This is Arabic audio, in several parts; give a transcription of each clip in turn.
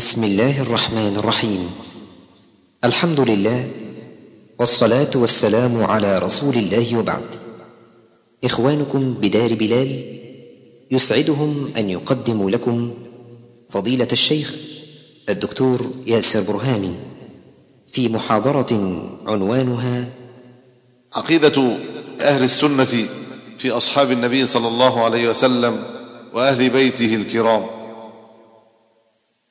بسم الله الرحمن الرحيم. الحمد لله والصلاة والسلام على رسول الله وبعد. إخوانكم بدار بلال يسعدهم أن يقدموا لكم فضيلة الشيخ الدكتور ياسر برهامي في محاضرة عنوانها عقيدة أهل السنة في أصحاب النبي صلى الله عليه وسلم وأهل بيته الكرام.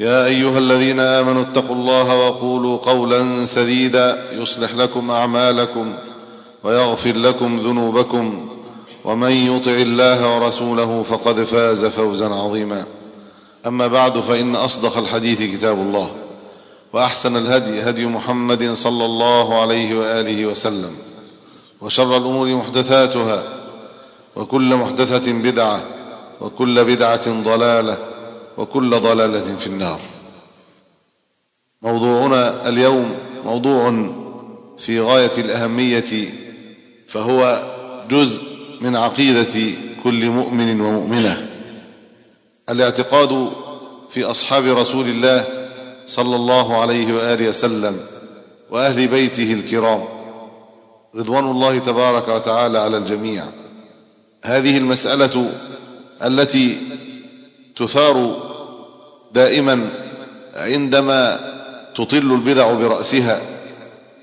يا أيها الذين آمنوا اتقوا الله وقولوا قولا سديدا يصلح لكم أعمالكم ويغفر لكم ذنوبكم ومن يطع الله ورسوله فقد فاز فوزا عظيما. أما بعد فإن أصدق الحديث كتاب الله وأحسن الهدي هدي محمد صلى الله عليه وآله وسلم وشر الأمور محدثاتها وكل محدثة بدعة وكل بدعة ضلالة وكل ضلالة في النار. موضوعنا اليوم موضوع في غاية الأهمية فهو جزء من عقيدة كل مؤمن ومؤمنة. الاعتقاد في أصحاب رسول الله صلى الله عليه وآله وسلم وأهل بيته الكرام رضوان الله تبارك وتعالى على الجميع. هذه المسألة التي تثار دائما عندما تطل البدع برأسها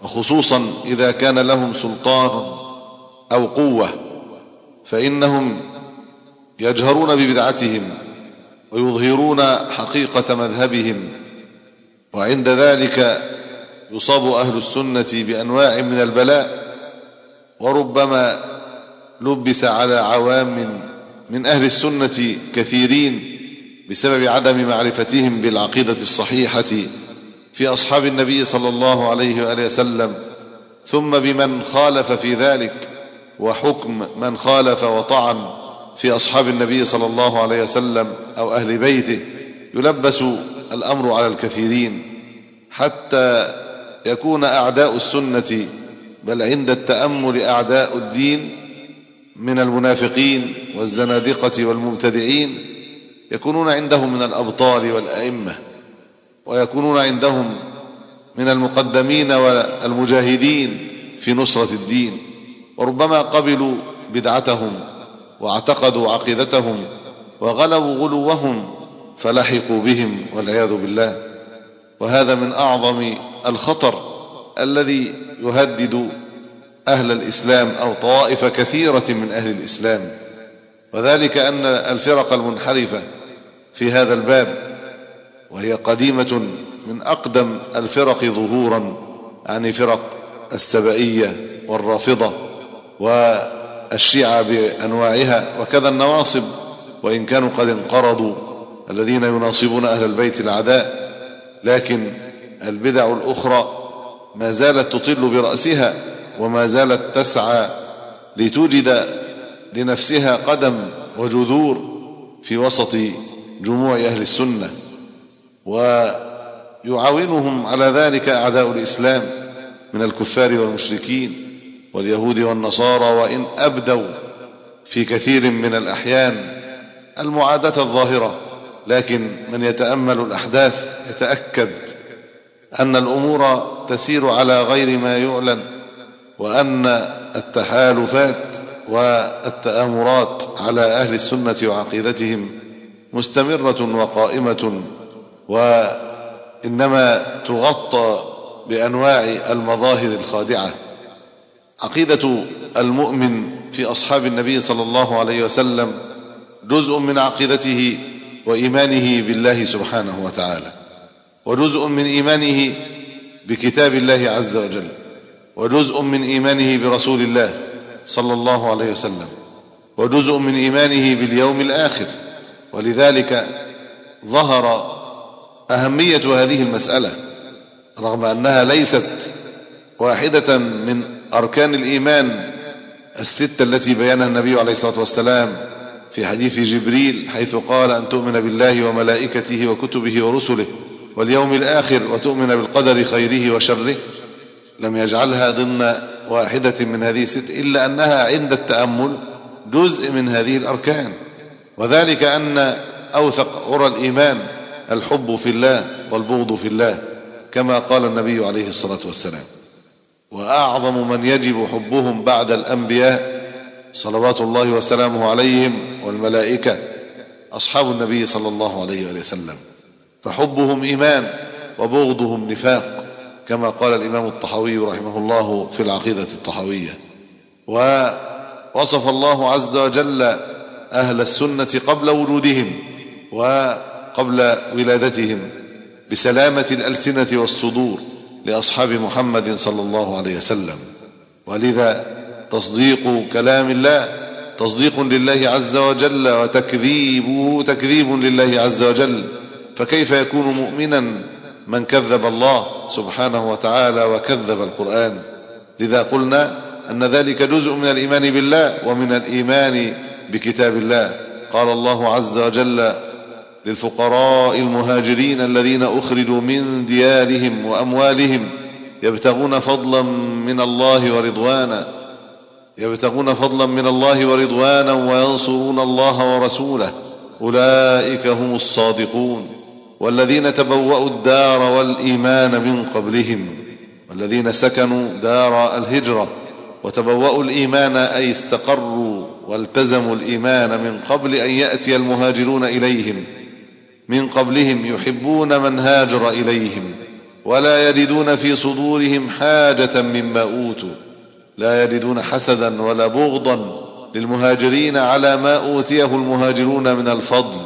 وخصوصا إذا كان لهم سلطان أو قوة فإنهم يجهرون ببدعتهم ويظهرون حقيقة مذهبهم وعند ذلك يصاب أهل السنة بأنواع من البلاء وربما لبس على عوام من أهل السنة كثيرين بسبب عدم معرفتهم بالعقيدة الصحيحة في أصحاب النبي صلى الله عليه وآله وسلم ثم بمن خالف في ذلك وحكم من خالف وطعن في أصحاب النبي صلى الله عليه وسلم أو أهل بيته يلبس الأمر على الكثيرين حتى يكون أعداء السنة بل عند التأمل أعداء الدين من المنافقين والزنادقة والمبتدعين يكونون عندهم من الأبطال والأئمة ويكونون عندهم من المقدمين والمجاهدين في نصرة الدين وربما قبلوا بدعتهم واعتقدوا عقيدتهم وغلبوا غلوهم فلحقوا بهم والعياذ بالله. وهذا من أعظم الخطر الذي يهدد أهل الإسلام أو طوائف كثيرة من أهل الإسلام وذلك أن الفرق المنحرفة في هذا الباب وهي قديمة من أقدم الفرق ظهورا يعني فرق السبائية والرافضة والشيعة بأنواعها وكذا النواصب وإن كانوا قد انقرضوا الذين يناصبون أهل البيت العداء لكن البدع الأخرى ما زالت تطل برأسها وما زالت تسعى لتوجد لنفسها قدم وجذور في وسط جموع أهل السنة ويعاونهم على ذلك أعداء الإسلام من الكفار والمشركين واليهود والنصارى وإن أبدوا في كثير من الأحيان المعاداة الظاهرة. لكن من يتأمل الأحداث يتأكد أن الأمور تسير على غير ما يعلن وأن التحالفات والتآمرات على أهل السنة وعقيدتهم مستمرة وقائمة إنما تغطى بأنواع المظاهر الخادعة. عقيدة المؤمن في أصحاب النبي صلى الله عليه وسلم جزء من عقيدته وإيمانه بالله سبحانه وتعالى وجزء من إيمانه بكتاب الله عز وجل وجزء من إيمانه برسول الله صلى الله عليه وسلم وجزء من إيمانه باليوم الآخر. ولذلك ظهر أهمية هذه المسألة رغم أنها ليست واحدة من أركان الإيمان الستة التي بينها النبي عليه الصلاة والسلام في حديث جبريل حيث قال أن تؤمن بالله وملائكته وكتبه ورسله واليوم الآخر وتؤمن بالقدر خيره وشره. لم يجعلها ضمن واحدة من هذه الست إلا أنها عند التأمل جزء من هذه الأركان. وذلك أن أوثق عرى الإيمان الحب في الله والبغض في الله كما قال النبي عليه الصلاة والسلام. وأعظم من يجب حبهم بعد الأنبياء صلوات الله وسلامه عليهم والملائكة أصحاب النبي صلى الله عليه وسلم. فحبهم إيمان وبغضهم نفاق كما قال الإمام الطحاوي رحمه الله في العقيدة الطحاوية. ووصف الله عز وجل أهل السنة قبل وجودهم وقبل ولادتهم بسلامة الألسنة والصدور لأصحاب محمد صلى الله عليه وسلم. ولذا تصديق كلام الله تصديق لله عز وجل وتكذيبه تكذيب لله عز وجل. فكيف يكون مؤمنا من كذب الله سبحانه وتعالى وكذب القرآن؟ لذا قلنا أن ذلك جزء من الإيمان بالله ومن الإيمان بكتاب الله. قال الله عز وجل للفقراء المهاجرين الذين أخرجوا من ديارهم وأموالهم يبتغون فضلا من الله ورضوانا يبتغون فضلا من الله ورضوانا وينصرون الله ورسوله. أولئك هم الصادقون. والذين تبوأوا الدار والإيمان من قبلهم والذين سكنوا دار الهجرة وتبوأوا الإيمان أي استقروا والتزموا الإيمان من قبل أن يأتي المهاجرون إليهم. من قبلهم يحبون من هاجر إليهم. ولا يجدون في صدورهم حاجة مما أوتوا. لا يجدون حسدا ولا بغضا للمهاجرين على ما أوتيه المهاجرون من الفضل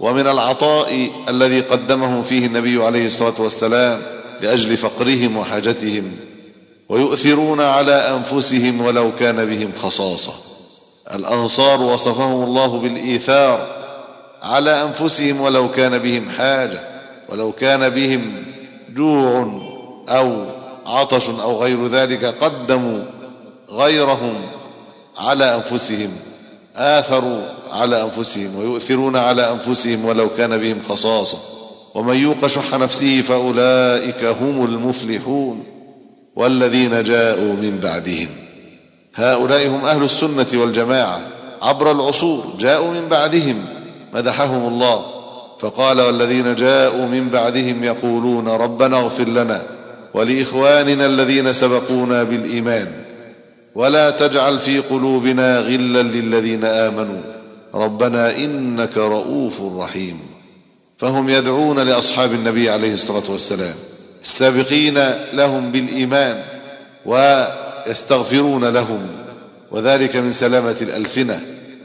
ومن العطاء الذي قدمهم فيه النبي عليه الصلاة والسلام لأجل فقرهم وحاجتهم. ويؤثرون على أنفسهم ولو كان بهم خصاصة. الأنصار وصفهم الله بالإيثار على أنفسهم ولو كان بهم حاجة ولو كان بهم جوع أو عطش أو غير ذلك قدموا غيرهم على أنفسهم آثروا على أنفسهم ويؤثرون على أنفسهم ولو كان بهم خصاصة. ومن يوق شح نفسه فأولئك هم المفلحون والذين جاءوا من بعدهم. هؤلاء هم أهل السنة والجماعة عبر العصور جاءوا من بعدهم مدحهم الله فقال والذين جاءوا من بعدهم يقولون ربنا اغفر لنا ولإخواننا الذين سبقونا بالإيمان ولا تجعل في قلوبنا غلا للذين آمنوا ربنا إنك رؤوف رحيم. فهم يدعون لأصحاب النبي عليه الصلاة والسلام السابقين لهم بالإيمان ويستغفرون لهم وذلك من سلامة الألسنة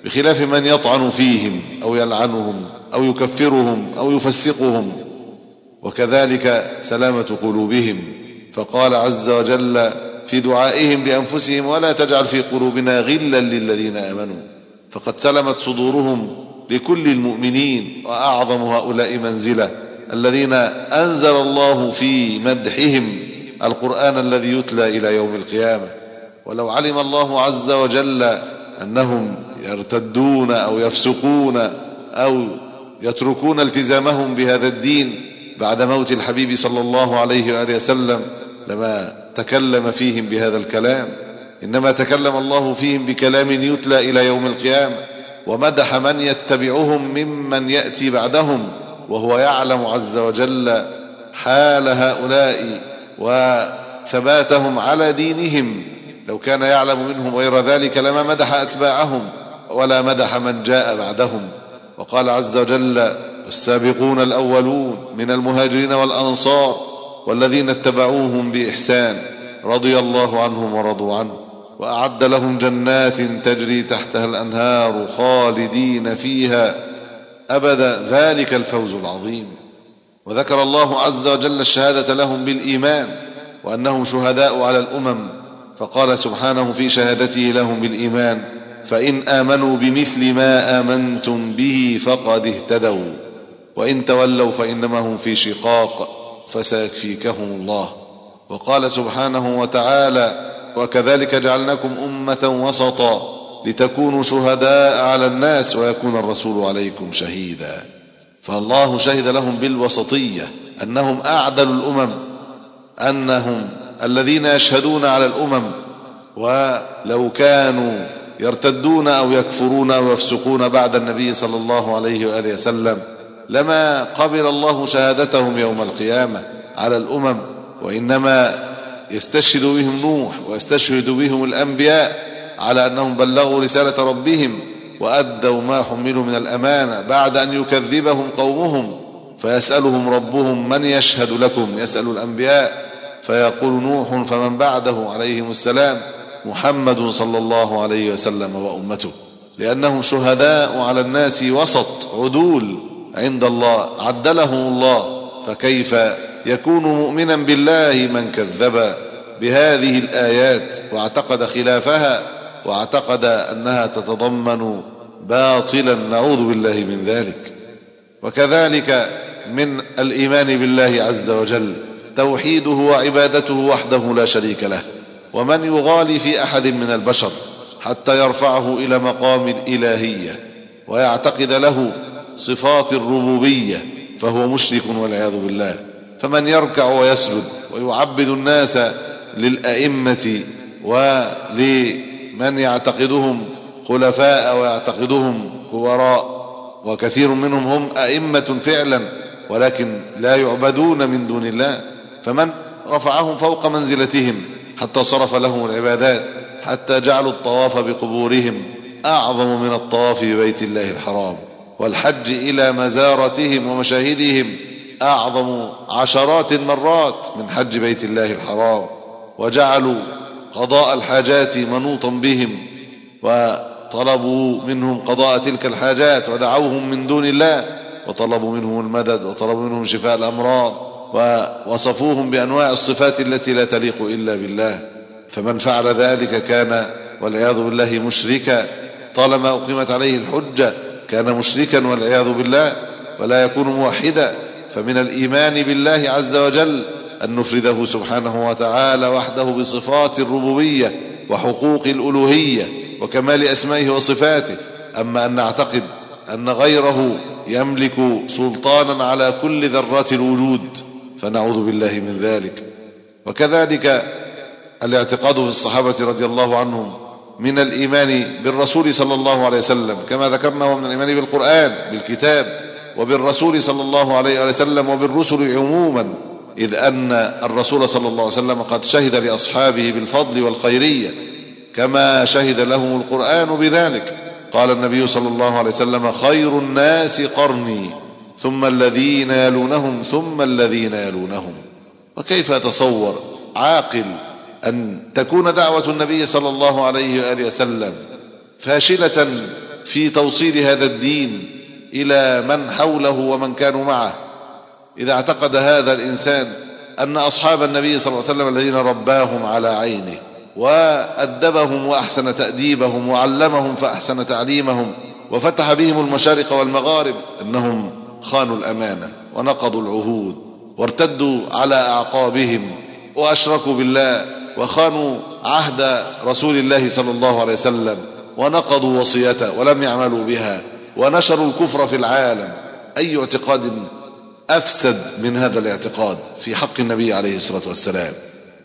بخلاف من يطعن فيهم أو يلعنهم أو يكفرهم أو يفسقهم. وكذلك سلامة قلوبهم. فقال عز وجل في دعائهم لأنفسهم ولا تجعل في قلوبنا غلا للذين آمنوا. فقد سلمت صدورهم لكل المؤمنين وأعظم هؤلاء منزلة الذين أنزل الله في مدحهم. القرآن الذي يتلى إلى يوم القيامة. ولو علم الله عز وجل أنهم يرتدون أو يفسقون أو يتركون التزامهم بهذا الدين بعد موت الحبيب صلى الله عليه وآله وسلم لما تكلم فيهم بهذا الكلام. إنما تكلم الله فيهم بكلام يتلى إلى يوم القيامة. ومدح من يتبعهم ممن يأتي بعدهم. وهو يعلم عز وجل حال هؤلاء وثباتهم على دينهم. لو كان يعلم منهم غير ذلك لما مدح أتباعهم ولا مدح من جاء بعدهم. وقال عز وجل والسابقون الأولون من المهاجرين والأنصار والذين اتبعوهم بإحسان رضي الله عنهم ورضوا عنه. وأعد لهم جنات تجري تحتها الأنهار خالدين فيها أبدا. ذلك الفوز العظيم. وذكر الله عز وجل الشهادة لهم بالإيمان وأنهم شهداء على الأمم فقال سبحانه في شهادته لهم بالإيمان فإن آمنوا بمثل ما آمنتم به فقد اهتدوا وإن تولوا فإنما هم في شقاق فسيكفيكهم الله. وقال سبحانه وتعالى وكذلك جعلناكم أمة وسطا لتكونوا شهداء على الناس ويكون الرسول عليكم شهيدا. فالله شهد لهم بالوسطية أنهم أعدل الأمم أنهم الذين يشهدون على الأمم ولو كانوا يرتدون أو يكفرون أو يفسقون بعد النبي صلى الله عليه وآله وسلم لما قبل الله شهادتهم يوم القيامة على الأمم وإنما يستشهد بهم نوح ويستشهد بهم الأنبياء على أنهم بلغوا رسالة ربهم وأدوا ما حملوا من الأمانة بعد أن يكذبهم قومهم فيسألهم ربهم من يشهد لكم؟ يسأل الأنبياء. فيقول نوح فمن بعده عليهم السلام محمد صلى الله عليه وسلم وأمته. لأنهم شهداء على الناس وسط عدول عند الله عدلهم الله. فكيف يكون مؤمنا بالله من كذب بهذه الآيات واعتقد خلافها واعتقد أنها تتضمن باطلا نعوذ بالله من ذلك. وكذلك من الإيمان بالله عز وجل توحيده وعبادته وحده لا شريك له. ومن يغالي في أحد من البشر حتى يرفعه إلى مقام الإلهية ويعتقد له صفات الربوبية فهو مشرك والعياذ بالله. فمن يركع ويسجد ويعبد الناس للأئمة ولمن يعتقدهم خلفاء ويعتقدهم كبراء وكثير منهم هم أئمة فعلا ولكن لا يعبدون من دون الله فمن رفعهم فوق منزلتهم حتى صرف لهم العبادات حتى جعلوا الطواف بقبورهم أعظم من الطواف ببيت الله الحرام والحج إلى مزارتهم ومشاهدهم أعظم عشرات المرات من حج بيت الله الحرام وجعلوا قضاء الحاجات منوطا بهم وطلبوا منهم قضاء تلك الحاجات ودعوهم من دون الله وطلبوا منهم المدد وطلبوا منهم شفاء الأمراض ووصفوهم بأنواع الصفات التي لا تليق إلا بالله. فمن فعل ذلك كان والعياذ بالله مشركا. طالما أقيمت عليه الحجة كان مشركا والعياذ بالله ولا يكون موحدا. فمن الإيمان بالله عز وجل أن نفرده سبحانه وتعالى وحده بصفات الربوبية وحقوق الألوهية وكمال أسمائه وصفاته. أما أن نعتقد أن غيره يملك سلطانا على كل ذرات الوجود فنعوذ بالله من ذلك. وكذلك الاعتقاد في الصحابة رضي الله عنهم من الإيمان بالرسول صلى الله عليه وسلم كما ذكرنا ومن الإيمان بالقرآن بالكتاب وبالرسول صلى الله عليه وسلم وبالرسل عموما إذ أن الرسول صلى الله عليه وسلم قد شهد لأصحابه بالفضل والخيرية. كما شهد لهم القرآن بذلك. قال النبي صلى الله عليه وسلم خير الناس قرني ثم الذين يلونهم ثم الذين يلونهم. وكيف يتصور عاقل أن تكون دعوة النبي صلى الله عليه وآله وسلم فاشلة في توصيل هذا الدين إلى من حوله ومن كانوا معه؟ إذا اعتقد هذا الإنسان أن أصحاب النبي صلى الله عليه وسلم الذين رباهم على عينه وأدبهم وأحسن تأديبهم وعلمهم فأحسن تعليمهم وفتح بهم المشارق والمغارب أنهم خانوا الأمانة ونقضوا العهود وارتدوا على أعقابهم وأشركوا بالله وخانوا عهد رسول الله صلى الله عليه وسلم ونقضوا وصيته ولم يعملوا بها ونشروا الكفر في العالم أي اعتقاد أفسد من هذا الاعتقاد في حق النبي عليه الصلاة والسلام.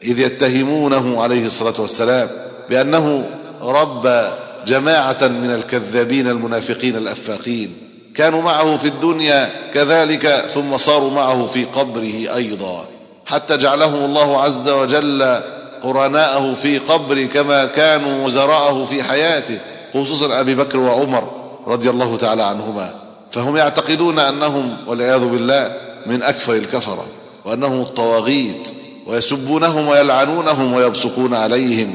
إذ يتهمونه عليه الصلاة والسلام بأنه رب جماعة من الكذابين المنافقين الأفاقين. كانوا معه في الدنيا كذلك ثم صاروا معه في قبره أيضا. حتى جعلهم الله عز وجل قرناءه في قبر كما كانوا وزراءه في حياته خصوصا أبي بكر وعمر رضي الله تعالى عنهما. فهم يعتقدون أنهم والعياذ بالله من أكفر الكفرة وأنهم الطواغيت. ويسبونهم ويلعنونهم ويبصقون عليهم.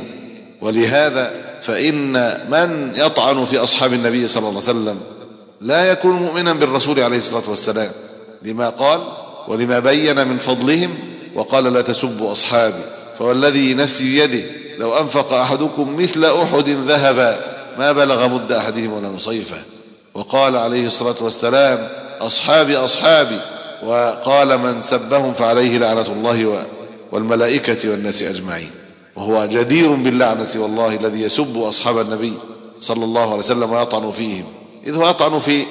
ولهذا فإن من يطعن في أصحاب النبي صلى الله عليه وسلم لا يكون مؤمنا بالرسول عليه الصلاة والسلام. لما قال ولما بين من فضلهم وقال لا تسبوا أصحابي فوالذي نفسي بيده لو أنفق أحدكم مثل أحد ذهبا ما بلغ مد أحدهم ولا نصيفه وقال عليه الصلاة والسلام أصحابي أصحابي وقال من سبهم فعليه لعنة الله والملائكة والناس أجمعين. وهو جدير باللعنة والله الذي يسب أصحاب النبي صلى الله عليه وسلم ويطعن فيهم. إذ هو يطعن في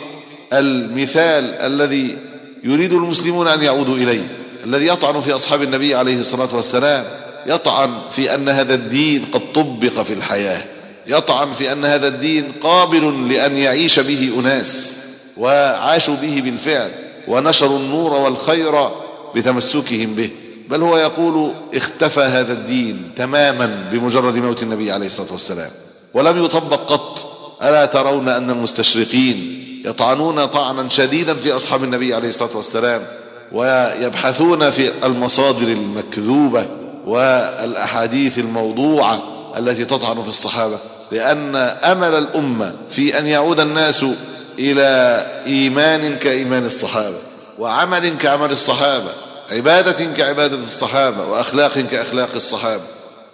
المثال الذي يريد المسلمون أن يعودوا إليه الذي يطعن في أصحاب النبي عليه الصلاة والسلام يطعن في أن هذا الدين قد طبق في الحياة يطعن في أن هذا الدين قابل لأن يعيش به أناس وعاشوا به بالفعل ونشروا النور والخير بتمسكهم به. بل هو يقول اختفى هذا الدين تماما بمجرد موت النبي عليه الصلاة والسلام. ولم يطبق قط. ألا ترون أن المستشرقين يطعنون طعنا شديدا في أصحاب النبي عليه الصلاة والسلام ويبحثون في المصادر المكذوبة والأحاديث الموضوعة التي تطعن في الصحابة. لأن أمل الأمة في أن يعود الناس إلى إيمان كإيمان الصحابة وعمل كعمل الصحابة. عبادة كعبادة الصحابة وأخلاق كأخلاق الصحابة.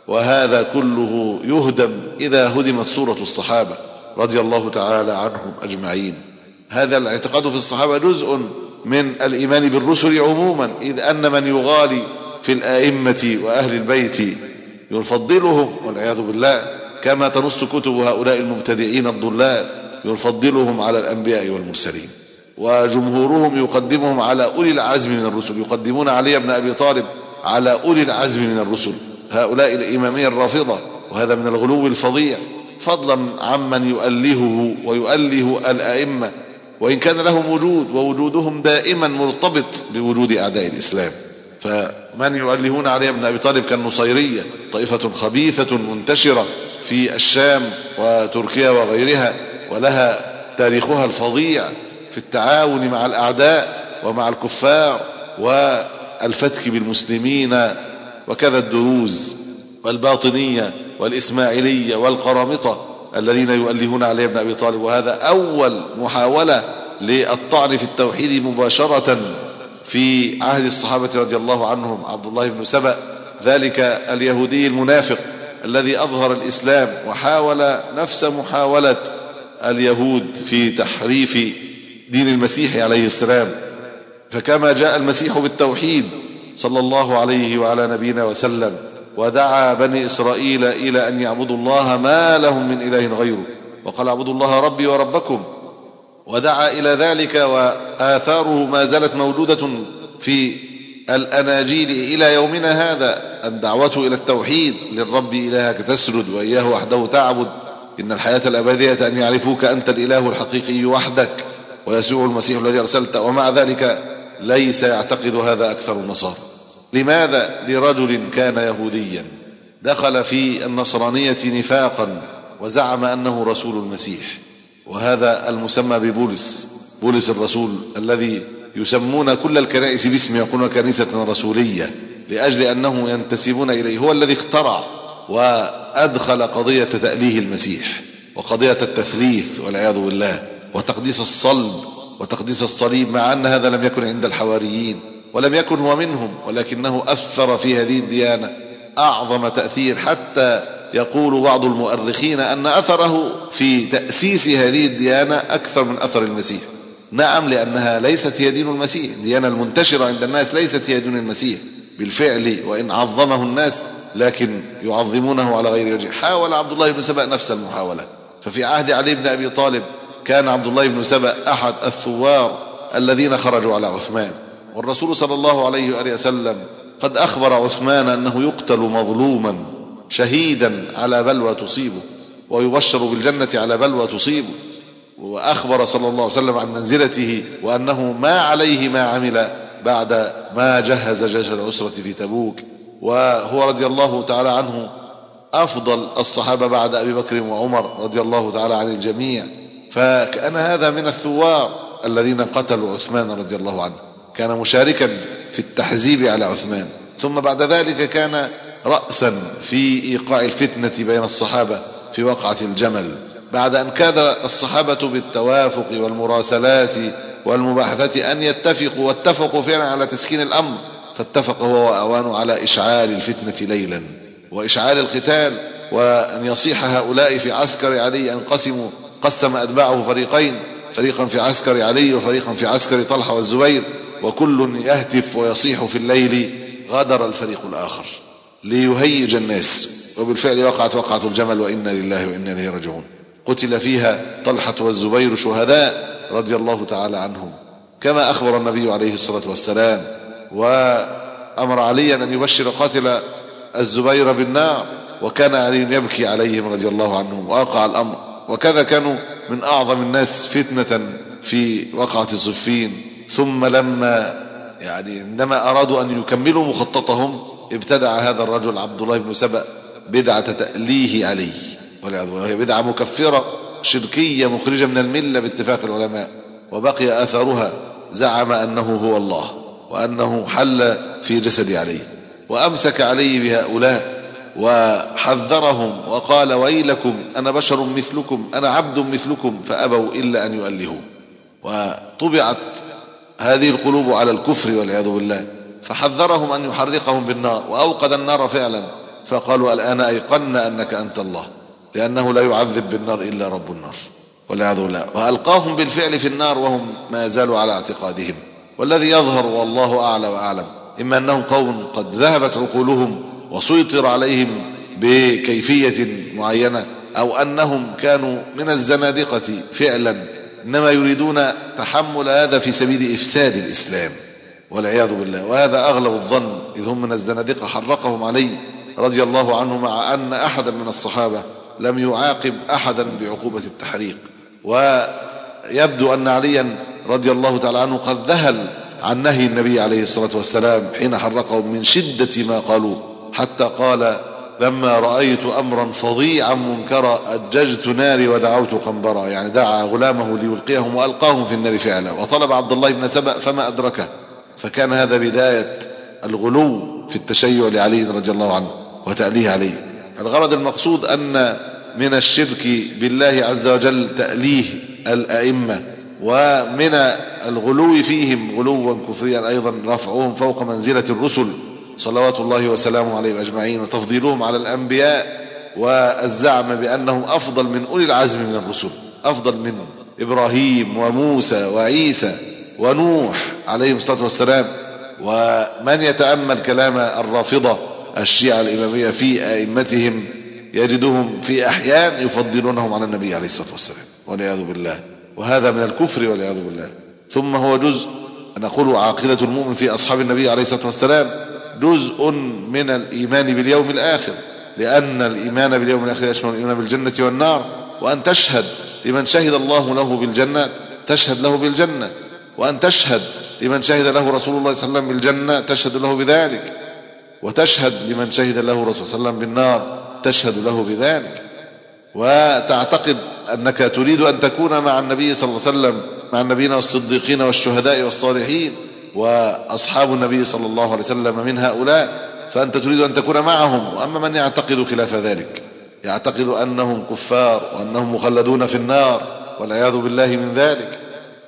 وهذا كله يهدم إذا هدمت صورة الصحابة رضي الله تعالى عنهم أجمعين. هذا الاعتقاد في الصحابة جزء من الإيمان بالرسل عموما إذ أن من يغالي في الآئمة وأهل البيت يفضلهم والعياذ بالله كما تنص كتب هؤلاء المبتدئين الضلال يفضلهم على الأنبياء والمرسلين. وجمهورهم يقدمهم على أولي العزم من الرسل يقدمون علي بن أبي طالب على أولي العزم من الرسل هؤلاء الإمامية الرافضة وهذا من الغلو الفظيع. فضلا عمن يؤلهه ويؤله الأئمة وإن كان لهم وجود ووجودهم دائما مرتبط بوجود أعداء الإسلام. فمن يؤلهون علي بن أبي طالب كالنصيرية طائفة خبيثة منتشرة في الشام وتركيا وغيرها ولها تاريخها الفظيع. في التعاون مع الأعداء ومع الكفار والفتك بالمسلمين وكذا الدروز والباطنية والإسماعيلية والقرامطة الذين يؤلهون علي بن أبي طالب. وهذا أول محاولة للطعن في التوحيد مباشرة في عهد الصحابة رضي الله عنهم عبد الله بن سبأ ذلك اليهودي المنافق الذي أظهر الإسلام وحاول نفس محاولة اليهود في تحريف دين المسيح عليه السلام. فكما جاء المسيح بالتوحيد صلى الله عليه وعلى نبينا وسلم ودعا بني إسرائيل إلى أن يعبدوا الله ما لهم من إله غيره. وقال اعبدوا الله ربي وربكم ودعا إلى ذلك وآثاره ما زالت موجودة في الأناجيل إلى يومنا هذا. الدعوة إلى التوحيد للرب إلهك تسرد وإياه وحده تعبد. إن الحياة الأبدية أن يعرفوك أنت الإله الحقيقي وحدك. ويسوع المسيح الذي أرسلت ومع ذلك ليس يعتقد هذا أكثر النصارى. لماذا؟ لرجل كان يهوديا. دخل في النصرانية نفاقا وزعم أنه رسول المسيح. وهذا المسمى ببولس بولس الرسول الذي يسمون كل الكنائس باسمه يقولون كنيسة رسولية لأجل أنه ينتسبون إليه. هو الذي اخترع وأدخل قضية تأليه المسيح وقضية التثليث والعياذ بالله. وتقديس الصلب وتقديس الصليب مع أن هذا لم يكن عند الحواريين ولم يكن هو منهم ولكنه أثر في هذه الديانة أعظم تأثير حتى يقول بعض المؤرخين أن أثره في تأسيس هذه الديانة أكثر من أثر المسيح. نعم لأنها ليست هي دين المسيح الديانة المنتشرة عند الناس ليست هي دين المسيح بالفعل وإن عظمه الناس لكن يعظمونه على غير وجه. حاول عبد الله بن سبأ نفس المحاولة ففي عهد علي بن أبي طالب كان عبد الله بن سبأ أحد الثوار الذين خرجوا على عثمان. والرسول صلى الله عليه وآله وسلم قد أخبر عثمان أنه يقتل مظلوما شهيدا على بلوى تصيبه ويبشر بالجنة على بلوى تصيبه. وأخبر صلى الله عليه وسلم عن منزلته وأنه ما عليه ما عمل بعد ما جهز جيش العسرة في تبوك. وهو رضي الله تعالى عنه أفضل الصحابة بعد أبي بكر وعمر رضي الله تعالى عن الجميع. فكأن هذا من الثوار الذين قتلوا عثمان رضي الله عنه. كان مشاركا في التحزيب على عثمان. ثم بعد ذلك كان رأسا في إيقاع الفتنة بين الصحابة في وقعة الجمل. بعد أن كاد الصحابة بالتوافق والمراسلات والمباحثات أن يتفقوا واتفقوا فعلا على تسكين الأمر فاتفق هو وأوان على إشعال الفتنة ليلا. وإشعال القتال وأن يصيح هؤلاء في عسكر علي أنقسموا قسم أتباعه فريقين فريقا في عسكر علي وفريقا في عسكر طلحة والزبير وكل يهتف ويصيح في الليل غادر الفريق الآخر ليهيج الناس. وبالفعل وقعت وقعة الجمل وإنا لله وإنا إليه راجعون. قتل فيها طلحة والزبير شهداء رضي الله تعالى عنهم. كما أخبر النبي عليه الصلاة والسلام وأمر عليا أن يبشر قاتل الزبير بالنار وكان علي يبكي عليهم رضي الله عنهم وأوقع الأمر. وكذا كانوا من أعظم الناس فتنة في وقعة صفين ثم لما يعني عندما أرادوا أن يكملوا مخططهم ابتدع هذا الرجل عبد الله بن سبأ بدعة تأليه عليه والعياذ بالله وهي بدعة مكفرة شركية مخرجة من الملة باتفاق العلماء. وبقي أثرها زعم أنه هو الله وأنه حل في جسد عليه وأمسك عليه بهؤلاء وحذرهم وقال ويلكم أنا بشر مثلكم أنا عبد مثلكم فأبوا إلا أن يؤلهوا. وطبعت هذه القلوب على الكفر والعياذ بالله. فحذرهم أن يحرقهم بالنار وأوقد النار فعلا. فقالوا الآن أيقنا أنك أنت الله لأنه لا يعذب بالنار إلا رب النار. والعياذ بالله. وألقاهم بالفعل في النار وهم ما زالوا على اعتقادهم. والذي يظهر والله أعلى وأعلم إما أنهم قوم قد ذهبت عقولهم وسيطر عليهم بكيفية معينة أو أنهم كانوا من الزنادقة فعلا إنما يريدون تحمل هذا في سبيل إفساد الإسلام. والعياذ بالله. وهذا أغلب الظن إذ هم من الزنادقة حرقهم علي رضي الله عنه مع أن أحدا من الصحابة لم يعاقب أحدا بعقوبة التحريق. ويبدو أن عليا رضي الله تعالى عنه قد ذهل عن نهي النبي عليه الصلاة والسلام حين حرقهم من شدة ما قالوه. حتى قال لما رأيت أمرا فظيعا منكرا أججت ناري ودعوت قنبرا. يعني دعا غلامه ليلقيهم وألقاهم في النار فعلا. وطلب عبد الله بن سبأ فما أدركه. فكان هذا بداية الغلو في التشيع لعلي رضي الله عنه وتأليه عليه. الغرض المقصود أن من الشرك بالله عز وجل تأليه الأئمة ومن الغلو فيهم غلوا كفريا أيضا رفعهم فوق منزلة الرسل. صلوات الله وسلامه عليهم أجمعين وتفضيلهم على الأنبياء والزعم بأنهم أفضل من أولي العزم من الرسل أفضل من إبراهيم وموسى وعيسى ونوح عليهم الصلاة والسلام. ومن يتأمل كلام الرافضة الشيعة الإمامية في أئمتهم يجدهم في أحيان يفضلونهم على النبي عليه الصلاة والسلام والعياذ بالله. وهذا من الكفر والعياذ بالله. ثم هو جزء نقول عقيدة المؤمن في أصحاب النبي عليه الصلاة والسلام جزء من الإيمان باليوم الآخر لأن الإيمان باليوم الآخر يشمل الإيمان بالجنة والنار. وأن تشهد لمن شهد الله له بالجنة تشهد له بالجنة. وأن تشهد لمن شهد له رسول الله صلى الله عليه وسلم بالجنة تشهد له بذلك. وتشهد لمن شهد له رسول صلى الله عليه وسلم بالنار تشهد له بذلك. وتعتقد أنك تريد أن تكون مع النبي صلى الله عليه وسلم مع النبيين والصديقين والشهداء والصالحين. وأصحاب النبي صلى الله عليه وسلم من هؤلاء فأنت تريد أن تكون معهم. وأما من يعتقد خلاف ذلك يعتقد أنهم كفار وأنهم مخلدون في النار والعياذ بالله من ذلك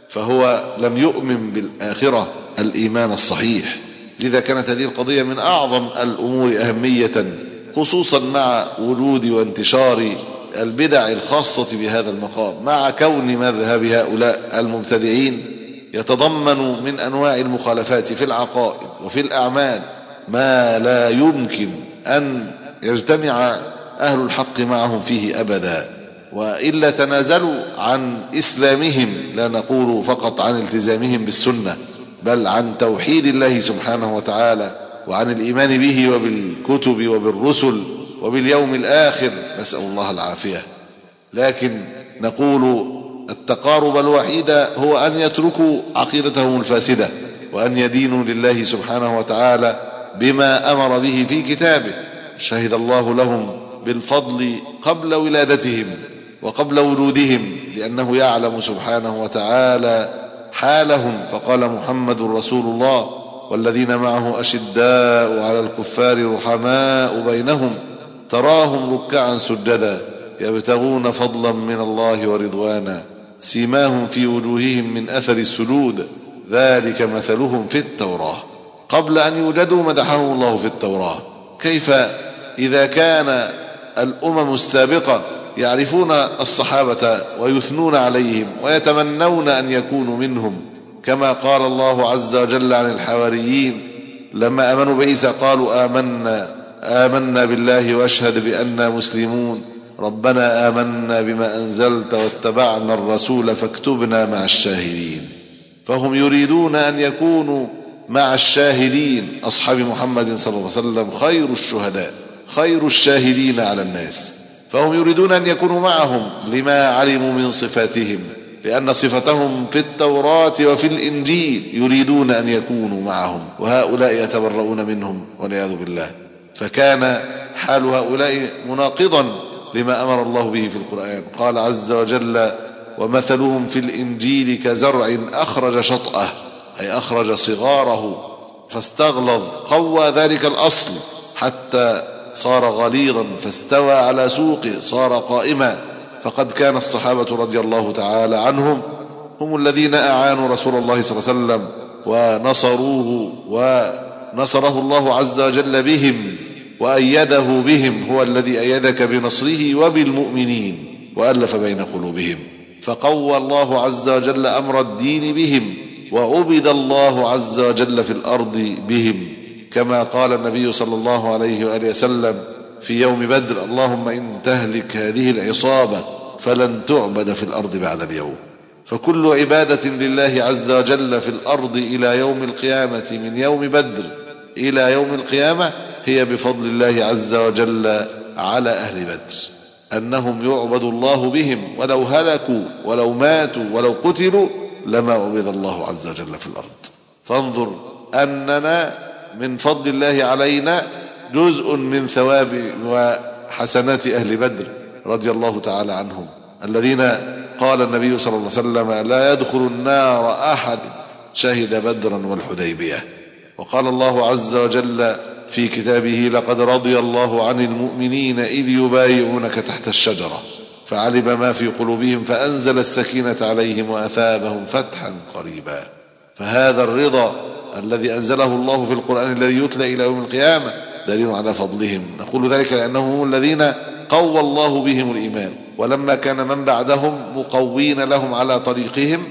فهو لم يؤمن بالآخرة الإيمان الصحيح. لذا كانت هذه القضية من أعظم الأمور أهمية خصوصا مع وجود وانتشار البدع الخاصة بهذا المقام مع كون مذهب هؤلاء المبتدعين. يتضمن من أنواع المخالفات في العقائد وفي الأعمال ما لا يمكن أن يجتمع أهل الحق معهم فيه أبدا. وإلا تنازلوا عن إسلامهم لا نقول فقط عن التزامهم بالسنة بل عن توحيد الله سبحانه وتعالى وعن الإيمان به وبالكتب وبالرسل وباليوم الآخر. نسأل الله العافية. لكن نقول التقارب الوحيد هو أن يتركوا عقيدتهم الفاسدة وأن يدينوا لله سبحانه وتعالى بما أمر به في كتابه. شهد الله لهم بالفضل قبل ولادتهم وقبل وجودهم لأنه يعلم سبحانه وتعالى حالهم. فقال محمد رسول الله والذين معه أشداء على الكفار رحماء بينهم تراهم ركعا سجدا يبتغون فضلا من الله ورضوانا. سيماهم في وجوههم من أثر السجود ذلك مثلهم في التوراة. قبل أن يوجدوا مدحهم الله في التوراة. كيف إذا كان الأمم السابقة يعرفون الصحابة ويثنون عليهم ويتمنون أن يكونوا منهم كما قال الله عز وجل عن الحواريين لما آمنوا بعيسى قالوا آمنا آمنا بالله وأشهد بأننا مسلمون. ربنا آمنا بما أنزلت واتبعنا الرسول فاكتبنا مع الشاهدين. فهم يريدون أن يكونوا مع الشاهدين. أصحاب محمد صلى الله عليه وسلم خير الشهداء خير الشاهدين على الناس. فهم يريدون أن يكونوا معهم. لما علموا من صفاتهم؟ لأن صفتهم في التوراة وفي الإنجيل يريدون أن يكونوا معهم. وهؤلاء يتبرؤون منهم والعياذ بالله. فكان حال هؤلاء مناقضا. لما أمر الله به في القرآن. قال عز وجل ومثلهم في الإنجيل كزرع أخرج شطأه أي أخرج صغاره فاستغلظ قوى ذلك الأصل حتى صار غليظا فاستوى على سوقه صار قائما. فقد كان الصحابة رضي الله تعالى عنهم هم الذين أعانوا رسول الله صلى الله عليه وسلم ونصروه ونصره الله عز وجل بهم. وأيده بهم هو الذي أيدك بنصره وبالمؤمنين وألف بين قلوبهم فقوى الله عز وجل أمر الدين بهم وعبد الله عز وجل في الأرض بهم. كما قال النبي صلى الله عليه وآله وسلم في يوم بدر اللهم إن تهلك هذه العصابة فلن تعبد في الأرض بعد اليوم. فكل عبادة لله عز وجل في الأرض إلى يوم القيامة من يوم بدر إلى يوم القيامة هي بفضل الله عز وجل على أهل بدر أنهم يعبد الله بهم ولو هلكوا ولو ماتوا ولو قتلوا لما عبد الله عز وجل في الأرض. فانظر أننا من فضل الله علينا جزء من ثواب وحسنات أهل بدر رضي الله تعالى عنهم. الذين قال النبي صلى الله عليه وسلم لا يدخل النار أحد شهد بدرا والحديبية. وقال الله عز وجل في كتابه لقد رضي الله عن المؤمنين إذ يبايعونك تحت الشجرة فعلم ما في قلوبهم فأنزل السكينة عليهم وأثابهم فتحا قريبا. فهذا الرضا الذي أنزله الله في القرآن الذي يتلى إلى يوم القيامة دليل على فضلهم. نقول ذلك لأنهم هم الذين قوى الله بهم الإيمان ولما كان من بعدهم مقوين لهم على طريقهم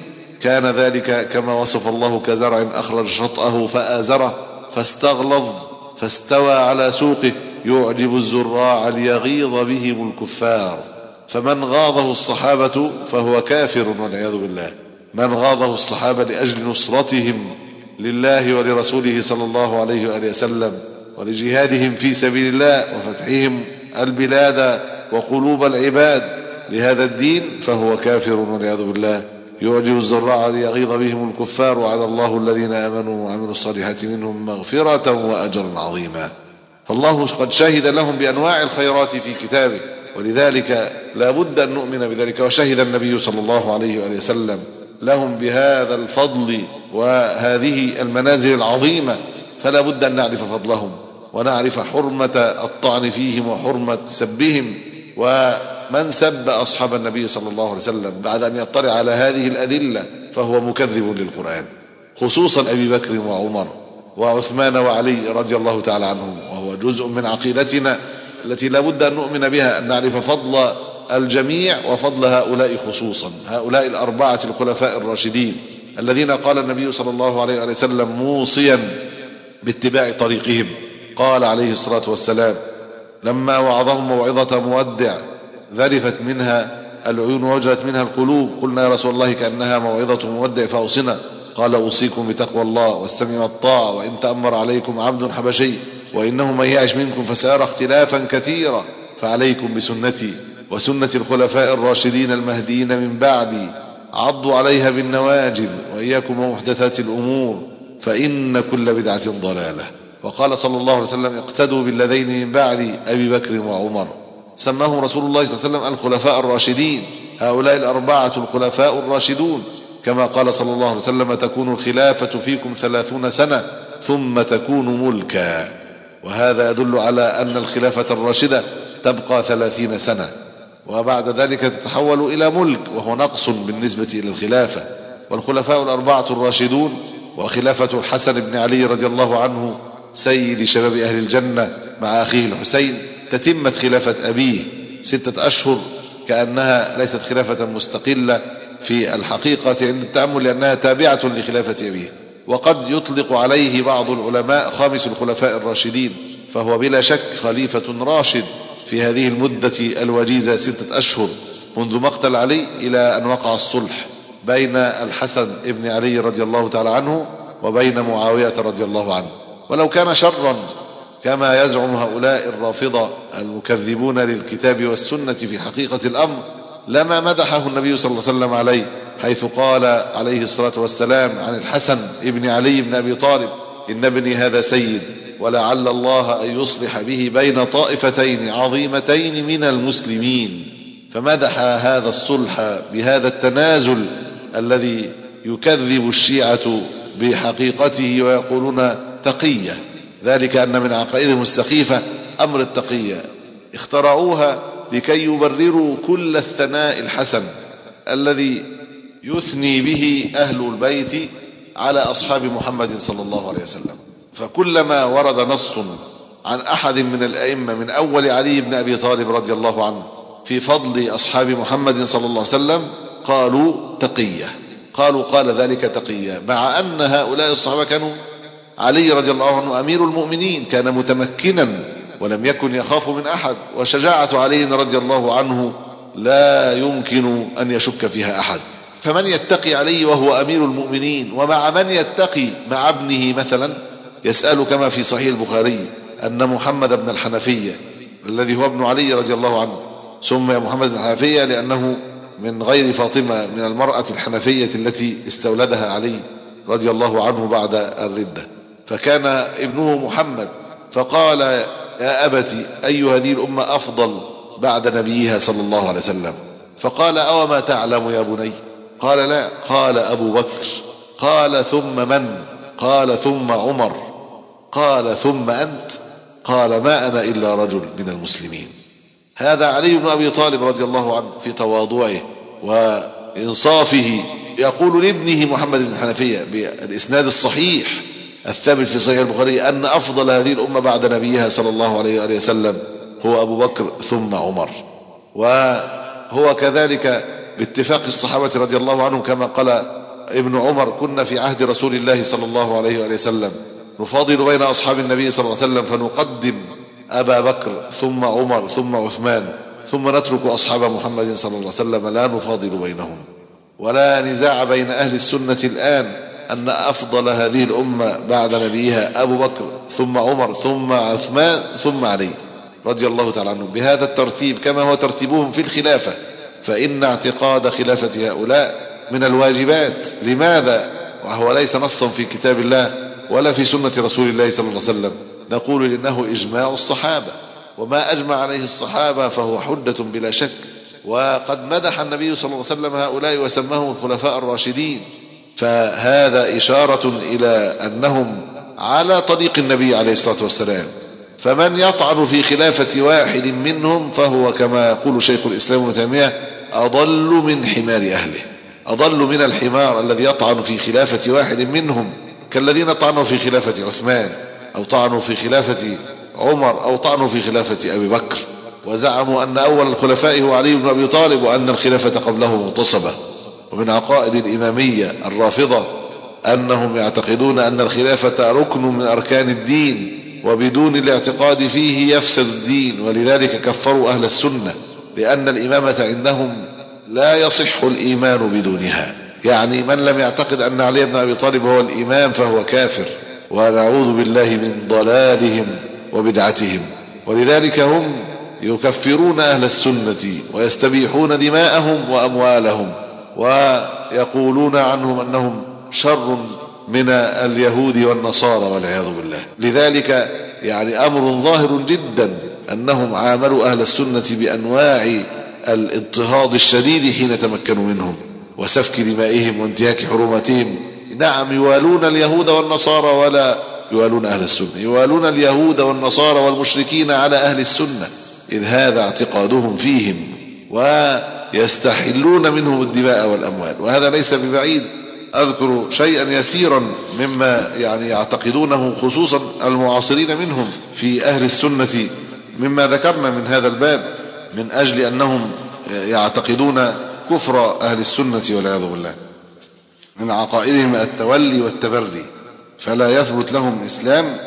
كان ذلك كما وصف الله كزرع أخرج شطأه فآزره فاستغلظ فاستوى على سوقه يعجب الزراع ليغيظ بهم الكفار. فمن غاضه الصحابة فهو كافر والعياذ بالله. من غاضه الصحابة لأجل نصرتهم لله ولرسوله صلى الله عليه وآله وسلم ولجهادهم في سبيل الله وفتحهم البلاد وقلوب العباد لهذا الدين فهو كافر والعياذ بالله. يعجب الزراع ليغيظ بهم الكفار وعد الله الذين آمنوا وعملوا الصالحات منهم مغفرة وأجرا عظيما. فالله قد شهد لهم بأنواع الخيرات في كتابه ولذلك لا بد أن نؤمن بذلك وشهد النبي صلى الله عليه وآله وسلم لهم بهذا الفضل وهذه المنازل العظيمة. فلا بد أن نعرف فضلهم ونعرف حرمة الطعن فيهم وحرمة سبهم ومن سب أصحاب النبي صلى الله عليه وسلم بعد أن يطلع على هذه الأدلة فهو مكذب للقرآن خصوصا أبي بكر وعمر وعثمان وعلي رضي الله تعالى عنهم وهو جزء من عقيدتنا التي لا بد أن نؤمن بها أن نعرف فضل الجميع وفضل هؤلاء خصوصا هؤلاء الأربعة الخلفاء الراشدين الذين قال النبي صلى الله عليه وسلم موصيا باتباع طريقهم. قال عليه الصلاة والسلام لما وعظهم موعظة مودع ذرفت منها العيون وجلت منها القلوب. قلنا يا رسول الله كأنها موعظة مودع فأوصنا. قال أوصيكم بتقوى الله والسمع والطاعة وإن تأمر عليكم عبد حبشي وإنه من يعش منكم فسيرى اختلافا كثيرا. فعليكم بسنتي وسنة الخلفاء الراشدين المهديين من بعدي. عضوا عليها بالنواجذ وإياكم ومحدثات الأمور. فإن كل بدعة ضلالة. وقال صلى الله عليه وسلم اقتدوا بالذين من بعد أبي بكر وعمر. سماه رسول الله صلى الله عليه وسلم الخلفاء الراشدين هؤلاء الأربعة الخلفاء الراشدون. كما قال صلى الله عليه وسلم تكون الخلافة فيكم ثلاثون سنة ثم تكون ملكا. وهذا يدل على أن الخلافة الراشدة تبقى ثلاثين سنة. وبعد ذلك تتحول إلى ملك وهو نقص بالنسبة إلى الخلافة. والخلفاء الأربعة الراشدون وخلافة الحسن بن علي رضي الله عنه سيد شباب أهل الجنة مع أخيه الحسين تتمت خلافة أبيه ستة أشهر كأنها ليست خلافة مستقلة في الحقيقة عند التأمل لأنها تابعة لخلافة أبيه. وقد يطلق عليه بعض العلماء خامس الخلفاء الراشدين فهو بلا شك خليفة راشد في هذه المدة الوجيزة ستة أشهر منذ مقتل علي إلى أن وقع الصلح بين الحسن ابن علي رضي الله تعالى عنه وبين معاوية رضي الله عنه. ولو كان شرا كما يزعم هؤلاء الرافضة المكذبون للكتاب والسنة في حقيقة الأمر لما مدحه النبي صلى الله عليه وسلم عليه حيث قال عليه الصلاة والسلام عن الحسن ابن علي بن أبي طالب إن ابني هذا سيد ولعل الله أن يصلح به بين طائفتين عظيمتين من المسلمين. فمدح هذا الصلح بهذا التنازل الذي يكذب الشيعة بحقيقته ويقولون تقية. ذلك أن من عقائدهم السخيفة أمر التقية. اخترعوها لكي يبرروا كل الثناء الحسن الذي يثني به أهل البيت على أصحاب محمد صلى الله عليه وسلم. فكلما ورد نص عن أحد من الأئمة من أول علي بن أبي طالب رضي الله عنه في فضل أصحاب محمد صلى الله عليه وسلم قالوا تقية. قالوا قال ذلك تقية. مع أن هؤلاء الصحابة كانوا علي رضي الله عنه أمير المؤمنين كان متمكنا ولم يكن يخاف من أحد وشجاعة علي رضي الله عنه لا يمكن أن يشك فيها أحد. فمن يتقي علي وهو أمير المؤمنين ومع من يتقي مع ابنه مثلا يسأل كما في صحيح البخاري أن محمد بن الحنفية الذي هو ابن علي رضي الله عنه سمي محمد بن الحنفية لأنه من غير فاطمة من المرأة الحنفية التي استولدها علي رضي الله عنه بعد الردة. فكان ابنه محمد. فقال يا أبت أي هذه الأمة أفضل بعد نبيها صلى الله عليه وسلم. فقال أو ما تعلم يا بني؟ قال لا. قال أبو بكر. قال ثم من؟ قال ثم عمر. قال ثم أنت؟ قال ما أنا إلا رجل من المسلمين. هذا علي بن أبي طالب رضي الله عنه في تواضعه وإنصافه. يقول لابنه محمد بن الحنفية بالإسناد الصحيح الثابت في صحيح البخاري أن أفضل هذه الأمة بعد نبيها صلى الله عليه وآله وسلم هو أبو بكر ثم عمر. وهو كذلك باتفاق الصحابة رضي الله عنهم كما قال ابن عمر كنا في عهد رسول الله صلى الله عليه وآله وسلم نفاضل بين أصحاب النبي صلى الله عليه وسلم فنقدم أبا بكر ثم عمر ثم عثمان ثم نترك أصحاب محمد صلى الله عليه وسلم لا نفاضل بينهم ولا نزاع بين أهل السنة الآن أن أفضل هذه الأمة بعد نبيها أبو بكر ثم عمر ثم عثمان ثم علي رضي الله تعالى عنهم. بهذا الترتيب كما هو ترتيبهم في الخلافة. فإن اعتقاد خلافة هؤلاء من الواجبات. لماذا؟ وهو ليس نصا في كتاب الله ولا في سنة رسول الله صلى الله عليه وسلم. نقول إنه إجماع الصحابة. وما أجمع عليه الصحابة فهو حدة بلا شك. وقد مدح النبي صلى الله عليه وسلم هؤلاء وسماهم الخلفاء الراشدين. فهذا إشارة إلى أنهم على طريق النبي عليه الصلاة والسلام. فمن يطعن في خلافة واحد منهم فهو كما يقول شيخ الإسلام ابن تيمية أضل من حمار أهله. أضل من الحمار الذي يطعن في خلافة واحد منهم كالذين طعنوا في خلافة عثمان أو طعنوا في خلافة عمر أو طعنوا في خلافة أبي بكر. وزعموا أن أول الخلفاء هو علي بن أبي طالب وأن الخلافة قبله مغتصبة ومن عقائد الإمامية الرافضة أنهم يعتقدون أن الخلافة ركن من أركان الدين وبدون الاعتقاد فيه يفسد الدين ولذلك كفروا أهل السنة لأن الإمامة عندهم لا يصح الإيمان بدونها. يعني من لم يعتقد أن علي بن أبي طالب هو الإمام فهو كافر ونعوذ بالله من ضلالهم وبدعتهم. ولذلك هم يكفرون أهل السنة ويستبيحون دماءهم وأموالهم. ويقولون عنهم أنهم شر من اليهود والنصارى والعياذ بالله. لذلك يعني أمر ظاهر جدا أنهم عاملوا أهل السنة بأنواع الإضطهاد الشديد حين تمكنوا منهم وسفك دمائهم وانتهاك حرماتهم. نعم يوالون اليهود والنصارى ولا يوالون أهل السنة. يوالون اليهود والنصارى والمشركين على أهل السنة إذ هذا اعتقادهم فيهم. ويستحلون منهم الدماء والأموال. وهذا ليس ببعيد. أذكر شيئا يسيرا مما يعني يعتقدونه خصوصا المعاصرين منهم في أهل السنة. مما ذكرنا من هذا الباب من أجل أنهم يعتقدون كفر أهل السنة والعياذ بالله. من عقائدهم التولي والتبري. فلا يثبت لهم إسلام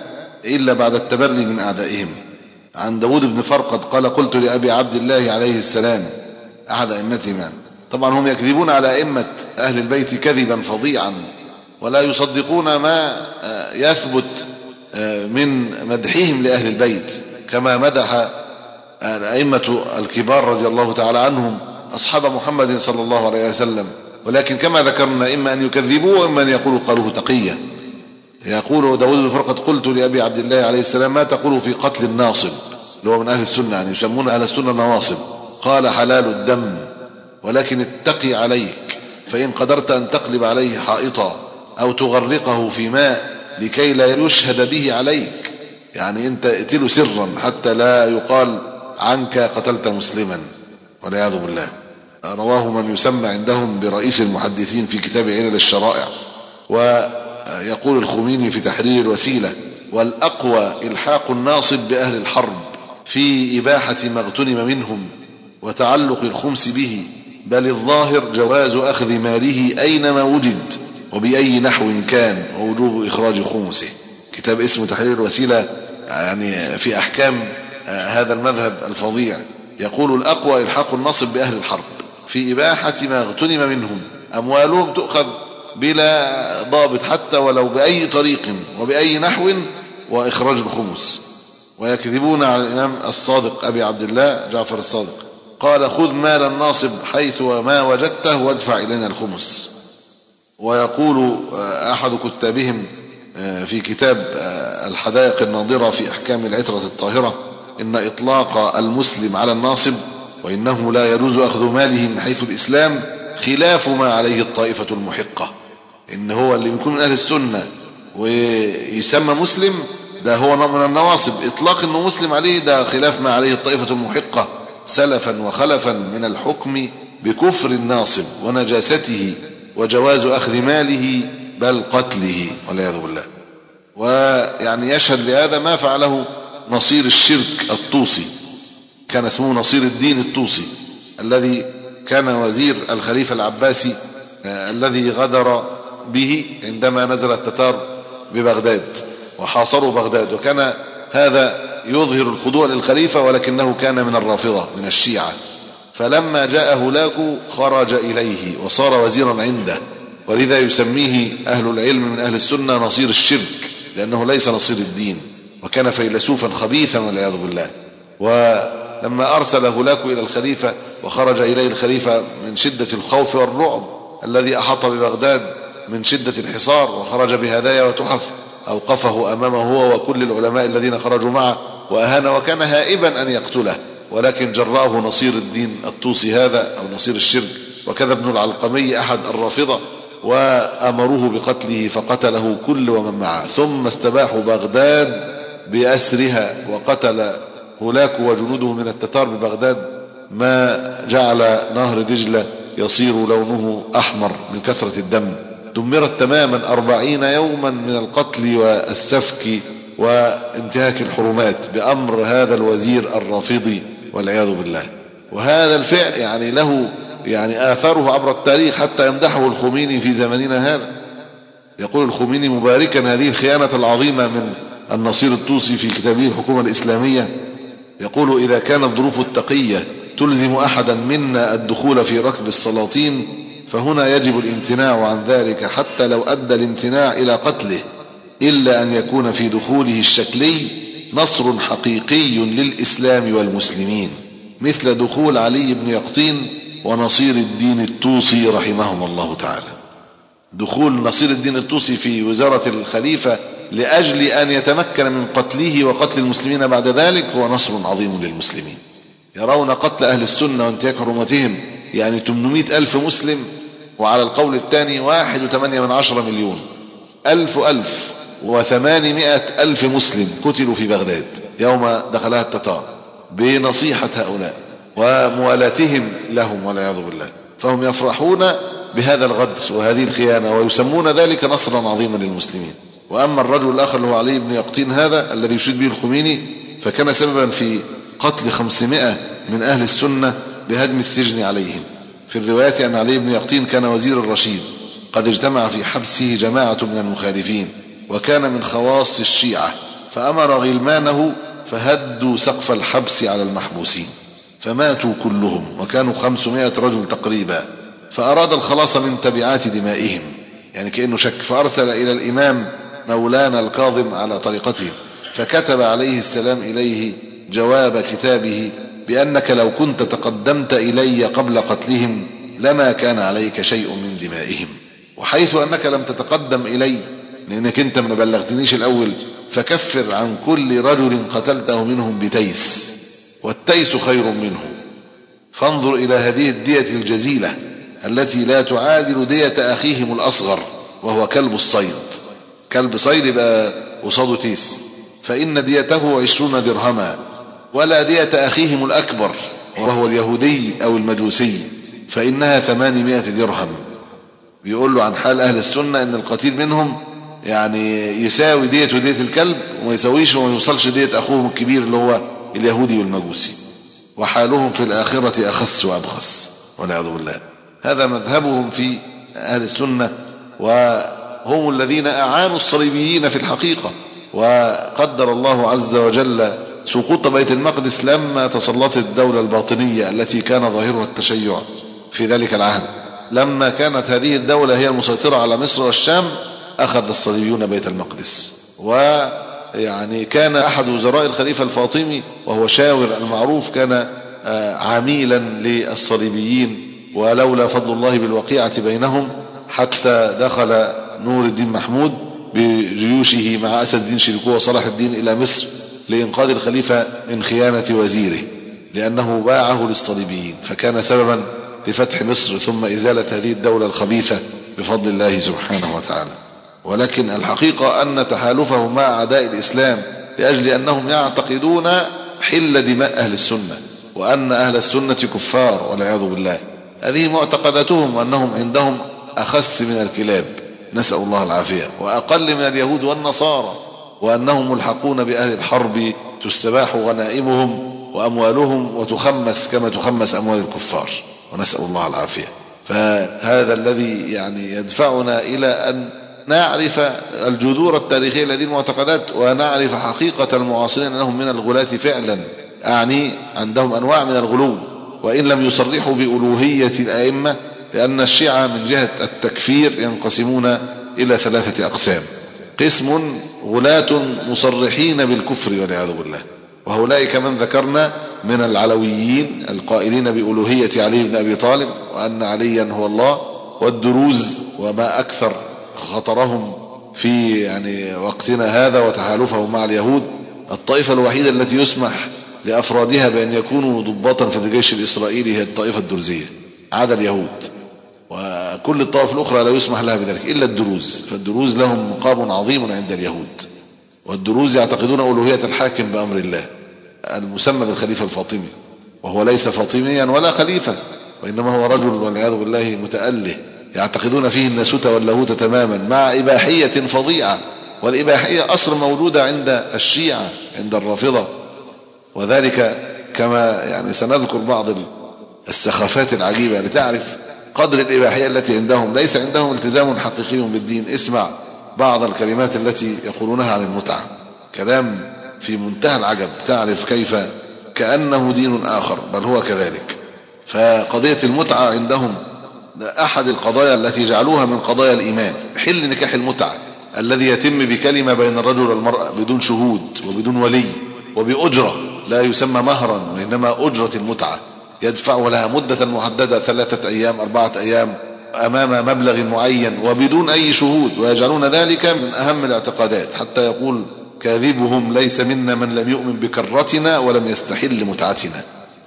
إلا بعد التبري من أعدائهم. عن داود بن فرقد قال قلت لأبي عبد الله عليه السلام أحد أئمتهما طبعا هم يكذبون على أئمة أهل البيت كذبا فظيعا ولا يصدقون ما آه، يثبت آه، من مدحهم لأهل البيت كما مدح الأئمة الكبار رضي الله تعالى عنهم أصحاب محمد صلى الله عليه وسلم. ولكن كما ذكرنا إما أن يكذبوه وإما أن يقولوا قالوه تقيا يقول داود بن فرقد قلت لأبي عبد الله عليه السلام ما تقول في قتل الناصب؟ اللي هو من أهل السنة يعني يسمون أهل السنة نواصب قال حلال الدم ولكن اتقي عليك فإن قدرت أن تقلب عليه حائطا أو تغرقه في ماء لكي لا يشهد به عليك. يعني أنت ائتله سرا حتى لا يقال عنك قتلت مسلما والعياذ بالله. رواه من يسمى عندهم برئيس المحدثين في كتاب علل الشرائع ويقول الخميني في تحرير الوسيلة والأقوى إلحاق الناصب بأهل الحرب في إباحة ما اغتنم منهم وتعلق الخمس به بل الظاهر جواز أخذ ماله أينما وجد وبأي نحو كان ووجوب إخراج خمسه. كتاب اسمه تحرير الوسيلة يعني في أحكام هذا المذهب الفظيع. يقول الأقوى إلحاق النصب بأهل الحرب. في إباحة ما اغتنم منهم أموالهم تؤخذ بلا ضابط حتى ولو بأي طريق وبأي نحو وإخراج الخمس. ويكذبون على الإمام الصادق أبي عبد الله جعفر الصادق. قال خذ مال الناصب حيث وما وجدته وادفع إلينا الخمس. ويقول أحد كتابهم في كتاب الحدائق الناظرة في أحكام العترة الطاهرة إن إطلاق المسلم على الناصب وإنه لا يجوز أخذ ماله من حيث الإسلام خلاف ما عليه الطائفة المحقة. إن هو اللي بيكون من أهل السنة ويسمى مسلم ده هو من النواصب. إطلاق أنه مسلم عليه ده خلاف ما عليه الطائفة المحقة. سلفا وخلفا من الحكم بكفر الناصب ونجاسته وجواز أخذ ماله بل قتله والعياذ بالله. ويعني يشهد لهذا ما فعله نصير الشرك الطوسي كان اسمه نصير الدين الطوسي الذي كان وزير الخليفة العباسي آه، الذي غدر به عندما نزل التتار ببغداد وحاصروا بغداد وكان هذا يظهر الخضوع للخليفة ولكنه كان من الرافضة من الشيعة. فلما جاء هلاك خرج إليه وصار وزيرا عنده ولذا يسميه أهل العلم من أهل السنة نصير الشرك لأنه ليس نصير الدين وكان فيلسوفا خبيثا والعياذ بالله. ولما أرسل هلاك إلى الخليفة وخرج إليه الخليفة من شدة الخوف والرعب الذي أحاط ببغداد من شدة الحصار وخرج بهدايا وتحف أوقفه أمامه هو وكل العلماء الذين خرجوا معه. وأهان وكان هائبا أن يقتله ولكن جرأه نصير الدين الطوسي هذا أو نصير الشرك. وكذا ابن العلقمي أحد الرافضة وأمروه بقتله فقتله كل ومن معه. ثم استباحوا بغداد بأسرها وقتل هلاك وجنوده من التتار ببغداد. ما جعل نهر دجلة يصير لونه أحمر من كثرة الدم. دمرت تماما أربعين يوما من القتل والسفك وإنتهاك الحرمات بأمر هذا الوزير الرافضي والعياذ بالله. وهذا الفعل يعني له يعني آثاره عبر التاريخ حتى يمدحه الخميني في زمننا هذا. يقول الخميني مباركا هذه الخيانة العظيمة من النصير الطوسي في كتابه الحكومة الإسلامية. يقول إذا كانت ظروف التقية تلزم أحدا منا الدخول في ركب السلاطين فهنا يجب الامتناع عن ذلك حتى لو أدى الامتناع إلى قتله. إلا أن يكون في دخوله الشكلي نصر حقيقي للإسلام والمسلمين مثل دخول علي بن يقطين ونصير الدين الطوسي رحمهم الله تعالى. دخول نصير الدين الطوسي في وزارة الخليفة لأجل أن يتمكن من قتله وقتل المسلمين بعد ذلك هو نصر عظيم للمسلمين. يرون قتل أهل السنة وانتهاك حرمتهم يعني 800 ألف مسلم وعلى القول الثاني واحد وثمانية من عشرة مليون. ألف ألف وثمانمائة ألف مسلم قتلوا في بغداد يوم دخلها التتار بنصيحة هؤلاء وموالاتهم لهم والعياذ بالله. فهم يفرحون بهذا الغدر وهذه الخيانة ويسمون ذلك نصرا عظيما للمسلمين. وأما الرجل الآخر اللي هو علي بن يقطين هذا الذي يشيد به الخميني فكان سببا في قتل خمسمائة من أهل السنة بهدم السجن عليهم. في الروايات أن علي بن يقطين كان وزير الرشيد. قد اجتمع في حبسه جماعة من المخالفين. وكان من خواص الشيعة فأمر غلمانه فهدوا سقف الحبس على المحبوسين فماتوا كلهم وكانوا خمسمائة رجل تقريبا فأراد الخلاص من تبعات دمائهم يعني كأنه شك فأرسل إلى الإمام مولانا الكاظم على طريقته فكتب عليه السلام إليه جواب كتابه بأنك لو كنت تقدمت إلي قبل قتلهم لما كان عليك شيء من دمائهم وحيث أنك لم تتقدم إلي لأنك أنت ما بلغتنيش الأول فكفر عن كل رجل قتلته منهم بتيس والتيس خير منه. فانظر إلى هذه الدية الجزيلة التي لا تعادل دية أخيهم الأصغر وهو كلب الصيد. كلب صيد يبقى قصاده تيس. فإن ديته عشرون درهما ولا دية أخيهم الأكبر وهو اليهودي أو المجوسي فإنها ثمانمائة درهم. بيقول له عن حال أهل السنة أن القتيل منهم يعني يساوي دية ودية الكلب وما يساويش وما يوصلش دية أخوهم الكبير اللي هو اليهودي والمجوسي. وحالهم في الآخرة أخس وأبخس والعياذ بالله. هذا مذهبهم في أهل السنة وهم الذين أعانوا الصليبيين في الحقيقة. وقدر الله عز وجل سقوط بيت المقدس لما تسلطت الدولة الباطنية التي كان ظاهرها التشيع في ذلك العهد. لما كانت هذه الدولة هي المسيطرة على مصر والشام أخذ الصليبيون بيت المقدس. ويعني كان أحد وزراء الخليفة الفاطمي وهو شاور المعروف كان آه، عميلا للصليبيين. ولولا فضل الله بالوقيعة بينهم حتى دخل نور الدين محمود بجيوشه مع أسد الدين شركوه وصلاح الدين إلى مصر لإنقاذ الخليفة من خيانة وزيره لأنه باعه للصليبيين. فكان سببا لفتح مصر ثم إزالة هذه الدولة الخبيثة بفضل الله سبحانه وتعالى. ولكن الحقيقة أن تحالفه مع أعداء الإسلام لأجل أنهم يعتقدون حل دماء أهل السنة وأن أهل السنة كفار والعياذ بالله. هذه معتقداتهم أنهم عندهم أخس من الكلاب. نسأل الله العافية. وأقل من اليهود والنصارى وأنهم ملحقون بأهل الحرب تستباح غنائمهم وأموالهم وتخمس كما تخمس أموال الكفار. ونسأل الله العافية. فهذا الذي يعني يدفعنا إلى أن نعرف الجذور التاريخية لهذه المعتقدات ونعرف حقيقة المعاصرين أنهم من الغلاة فعلا. أعني عندهم أنواع من الغلو وإن لم يصرحوا بألوهية الأئمة لأن الشيعة من جهة التكفير ينقسمون إلى ثلاثة أقسام. قسم غلاة مصرحين بالكفر والعياذ بالله. وهؤلاء كمن ذكرنا من العلويين القائلين بألوهية علي بن أبي طالب وأن عليا هو الله والدروز وما أكثر. خطرهم في يعني وقتنا هذا وتحالفهم مع اليهود الطائفة الوحيدة التي يسمح لأفرادها بأن يكونوا ضباطا في الجيش الإسرائيلي هي الطائفة الدرزية عدا اليهود. وكل الطوائف الأخرى لا يسمح لها بذلك إلا الدروز فالدروز لهم مقام عظيم عند اليهود. والدروز يعتقدون ألوهية الحاكم بأمر الله المسمى بالخليفة الفاطمي وهو ليس فاطميا ولا خليفة وإنما هو رجل والعياذ بالله متأله. يعتقدون فيه الناسوت واللاهوت تماما مع إباحية فظيعة. والإباحية أصل موجودة عند الشيعة عند الرافضة. وذلك كما يعني سنذكر بعض السخافات العجيبة. لتعرف قدر الإباحية التي عندهم. ليس عندهم التزام حقيقي بالدين. اسمع بعض الكلمات التي يقولونها عن المتعة. كلام في منتهى العجب. تعرف كيف كأنه دين آخر بل هو كذلك. فقضية المتعة عندهم أحد القضايا التي جعلوها من قضايا الإيمان حل نكاح المتعة الذي يتم بكلمة بين الرجل والمرأة بدون شهود وبدون ولي وبأجرة لا يسمى مهرا وإنما أجرة المتعة يدفع لها مدة محددة ثلاثة أيام أربعة أيام أمام مبلغ معين وبدون أي شهود ويجعلون ذلك من أهم الاعتقادات حتى يقول كاذبهم ليس منا من لم يؤمن بكرتنا ولم يستحل متعتنا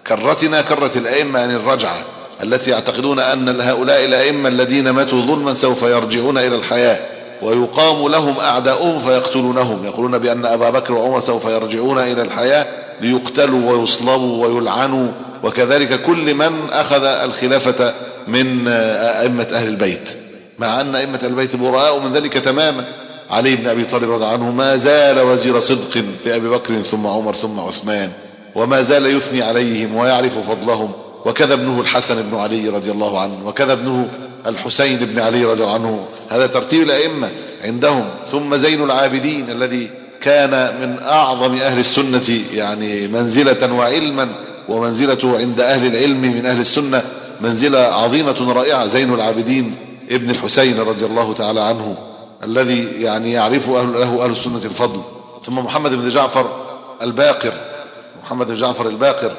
كرتنا كرة الأئمة عن الرجعة. التي يعتقدون أن هؤلاء الأئمة الذين ماتوا ظلما سوف يرجعون إلى الحياة ويقام لهم أعداؤهم فيقتلونهم. يقولون بأن أبا بكر وعمر سوف يرجعون إلى الحياة ليقتلوا ويصلبوا ويلعنوا. وكذلك كل من أخذ الخلافة من أئمة أهل البيت مع أن أئمة أهل البيت براء من ذلك تماما. علي بن أبي طالب رضي عنه ما زال وزير صدق لأبي بكر ثم عمر ثم عثمان وما زال يثني عليهم ويعرف فضلهم. وكذا ابنه الحسن بن علي رضي الله عنه وكذا ابنه الحسين بن علي رضي الله عنه. هذا ترتيب الأئمة عندهم. ثم زين العابدين الذي كان من أعظم أهل السنة يعني منزلة وعلما ومنزلته عند أهل العلم من أهل السنة منزلة عظيمة رائعة. زين العابدين ابن الحسين رضي الله تعالى عنه الذي يعني يعرف أهل له أهل السنة الفضل. ثم محمد بن جعفر الباقر محمد بن جعفر الباقر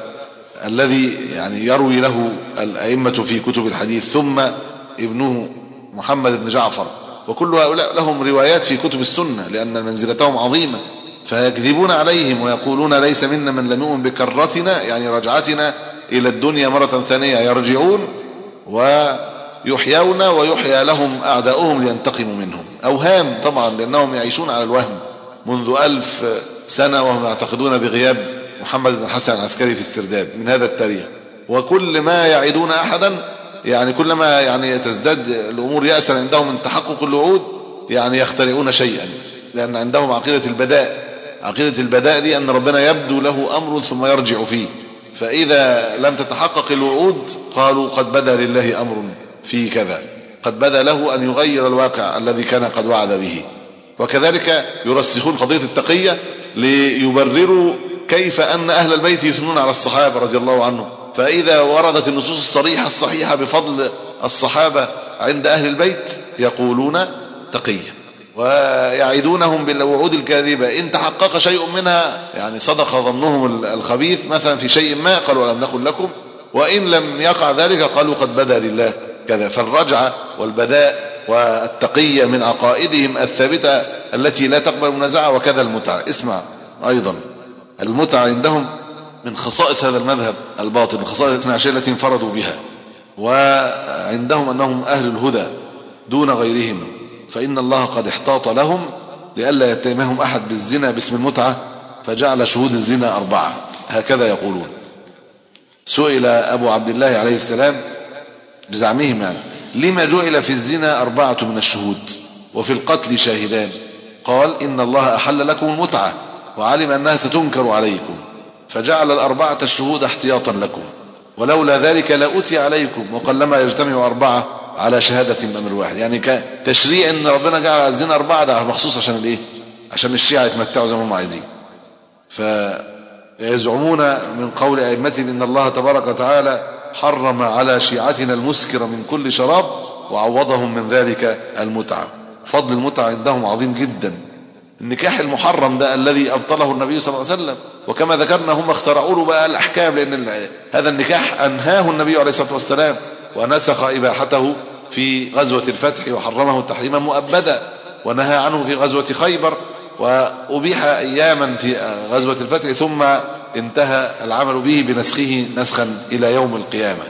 الذي يعني يروي له الأئمة في كتب الحديث ثم ابنه محمد بن جعفر. وكل هؤلاء لهم روايات في كتب السنة لأن منزلتهم عظيمة. فيكذبون عليهم ويقولون ليس منا من لم يؤمن بكرتنا يعني رجعتنا إلى الدنيا مرة ثانية يرجعون ويحيون ويحيى لهم أعداؤهم لينتقموا منهم. أوهام طبعا لأنهم يعيشون على الوهم منذ ألف سنة وهم يعتقدون بغياب محمد بن الحسن العسكري في استرداد من هذا التاريخ. وكل ما يعيدون أحدا يعني كلما يعني تزداد الأمور يأسا عندهم من تحقق الوعود يعني يخترعون شيئا. لأن عندهم عقيدة البداء. عقيدة البداء دي أن ربنا يبدو له أمر ثم يرجع فيه. فإذا لم تتحقق الوعود قالوا قد بدا لله أمر في كذا. قد بدا له أن يغير الواقع الذي كان قد وعد به. وكذلك يرسخون قضية التقية ليبرروا كيف أن أهل البيت يثنون على الصحابة رضي الله عنهم؟ فإذا وردت النصوص الصريحة الصحيحة بفضل الصحابة عند أهل البيت يقولون تقية. ويعيدونهم بالوعود الكاذبة. إن تحقق شيء منها يعني صدق ظنهم الخبيث مثلا في شيء ما قالوا ولم نقل لكم. وإن لم يقع ذلك قالوا قد بدا لله كذا. فالرجعة والبداء والتقية من عقائدهم الثابتة التي لا تقبل منازعة وكذا المتعة. اسمع أيضا. المتعة عندهم من خصائص هذا المذهب الباطل من خصائص الاثنى عشر التي انفردوا بها. وعندهم أنهم أهل الهدى دون غيرهم. فإن الله قد احتاط لهم لئلا يتهمهم أحد بالزنا باسم المتعة فجعل شهود الزنا أربعة. هكذا يقولون. سئل أبو عبد الله عليه السلام بزعمهم يعني لما جعل في الزنا أربعة من الشهود وفي القتل شاهدان؟ قال إن الله أحل لكم المتعة. وعلم أنها ستنكر عليكم فجعل الأربعة الشهود احتياطا لكم ولولا ذلك لأتي عليكم وقلما يجتمع أربعة على شهادة أمر واحد يعني كتشريع أن ربنا جعل الزنا أربعة ده مخصوص عشان الإيه؟ عشان الشيعة يتمتعوا زي ما هم عايزين. فيزعمون من قول أئمتهم إن الله تبارك وتعالى حرم على شيعتنا المسكر من كل شراب وعوضهم من ذلك المتعة. فضل المتعة عندهم عظيم جدا. النكاح المحرم ده الذي أبطله النبي صلى الله عليه وسلم. وكما ذكرنا هم اخترعوا له بقى الأحكام لأن هذا النكاح أنهاه النبي عليه الصلاة والسلام ونسخ إباحته في غزوة الفتح وحرمه تحريما مؤبدا ونهى عنه في غزوة خيبر وأبيح أياما في غزوة الفتح ثم انتهى العمل به بنسخه نسخا إلى يوم القيامة.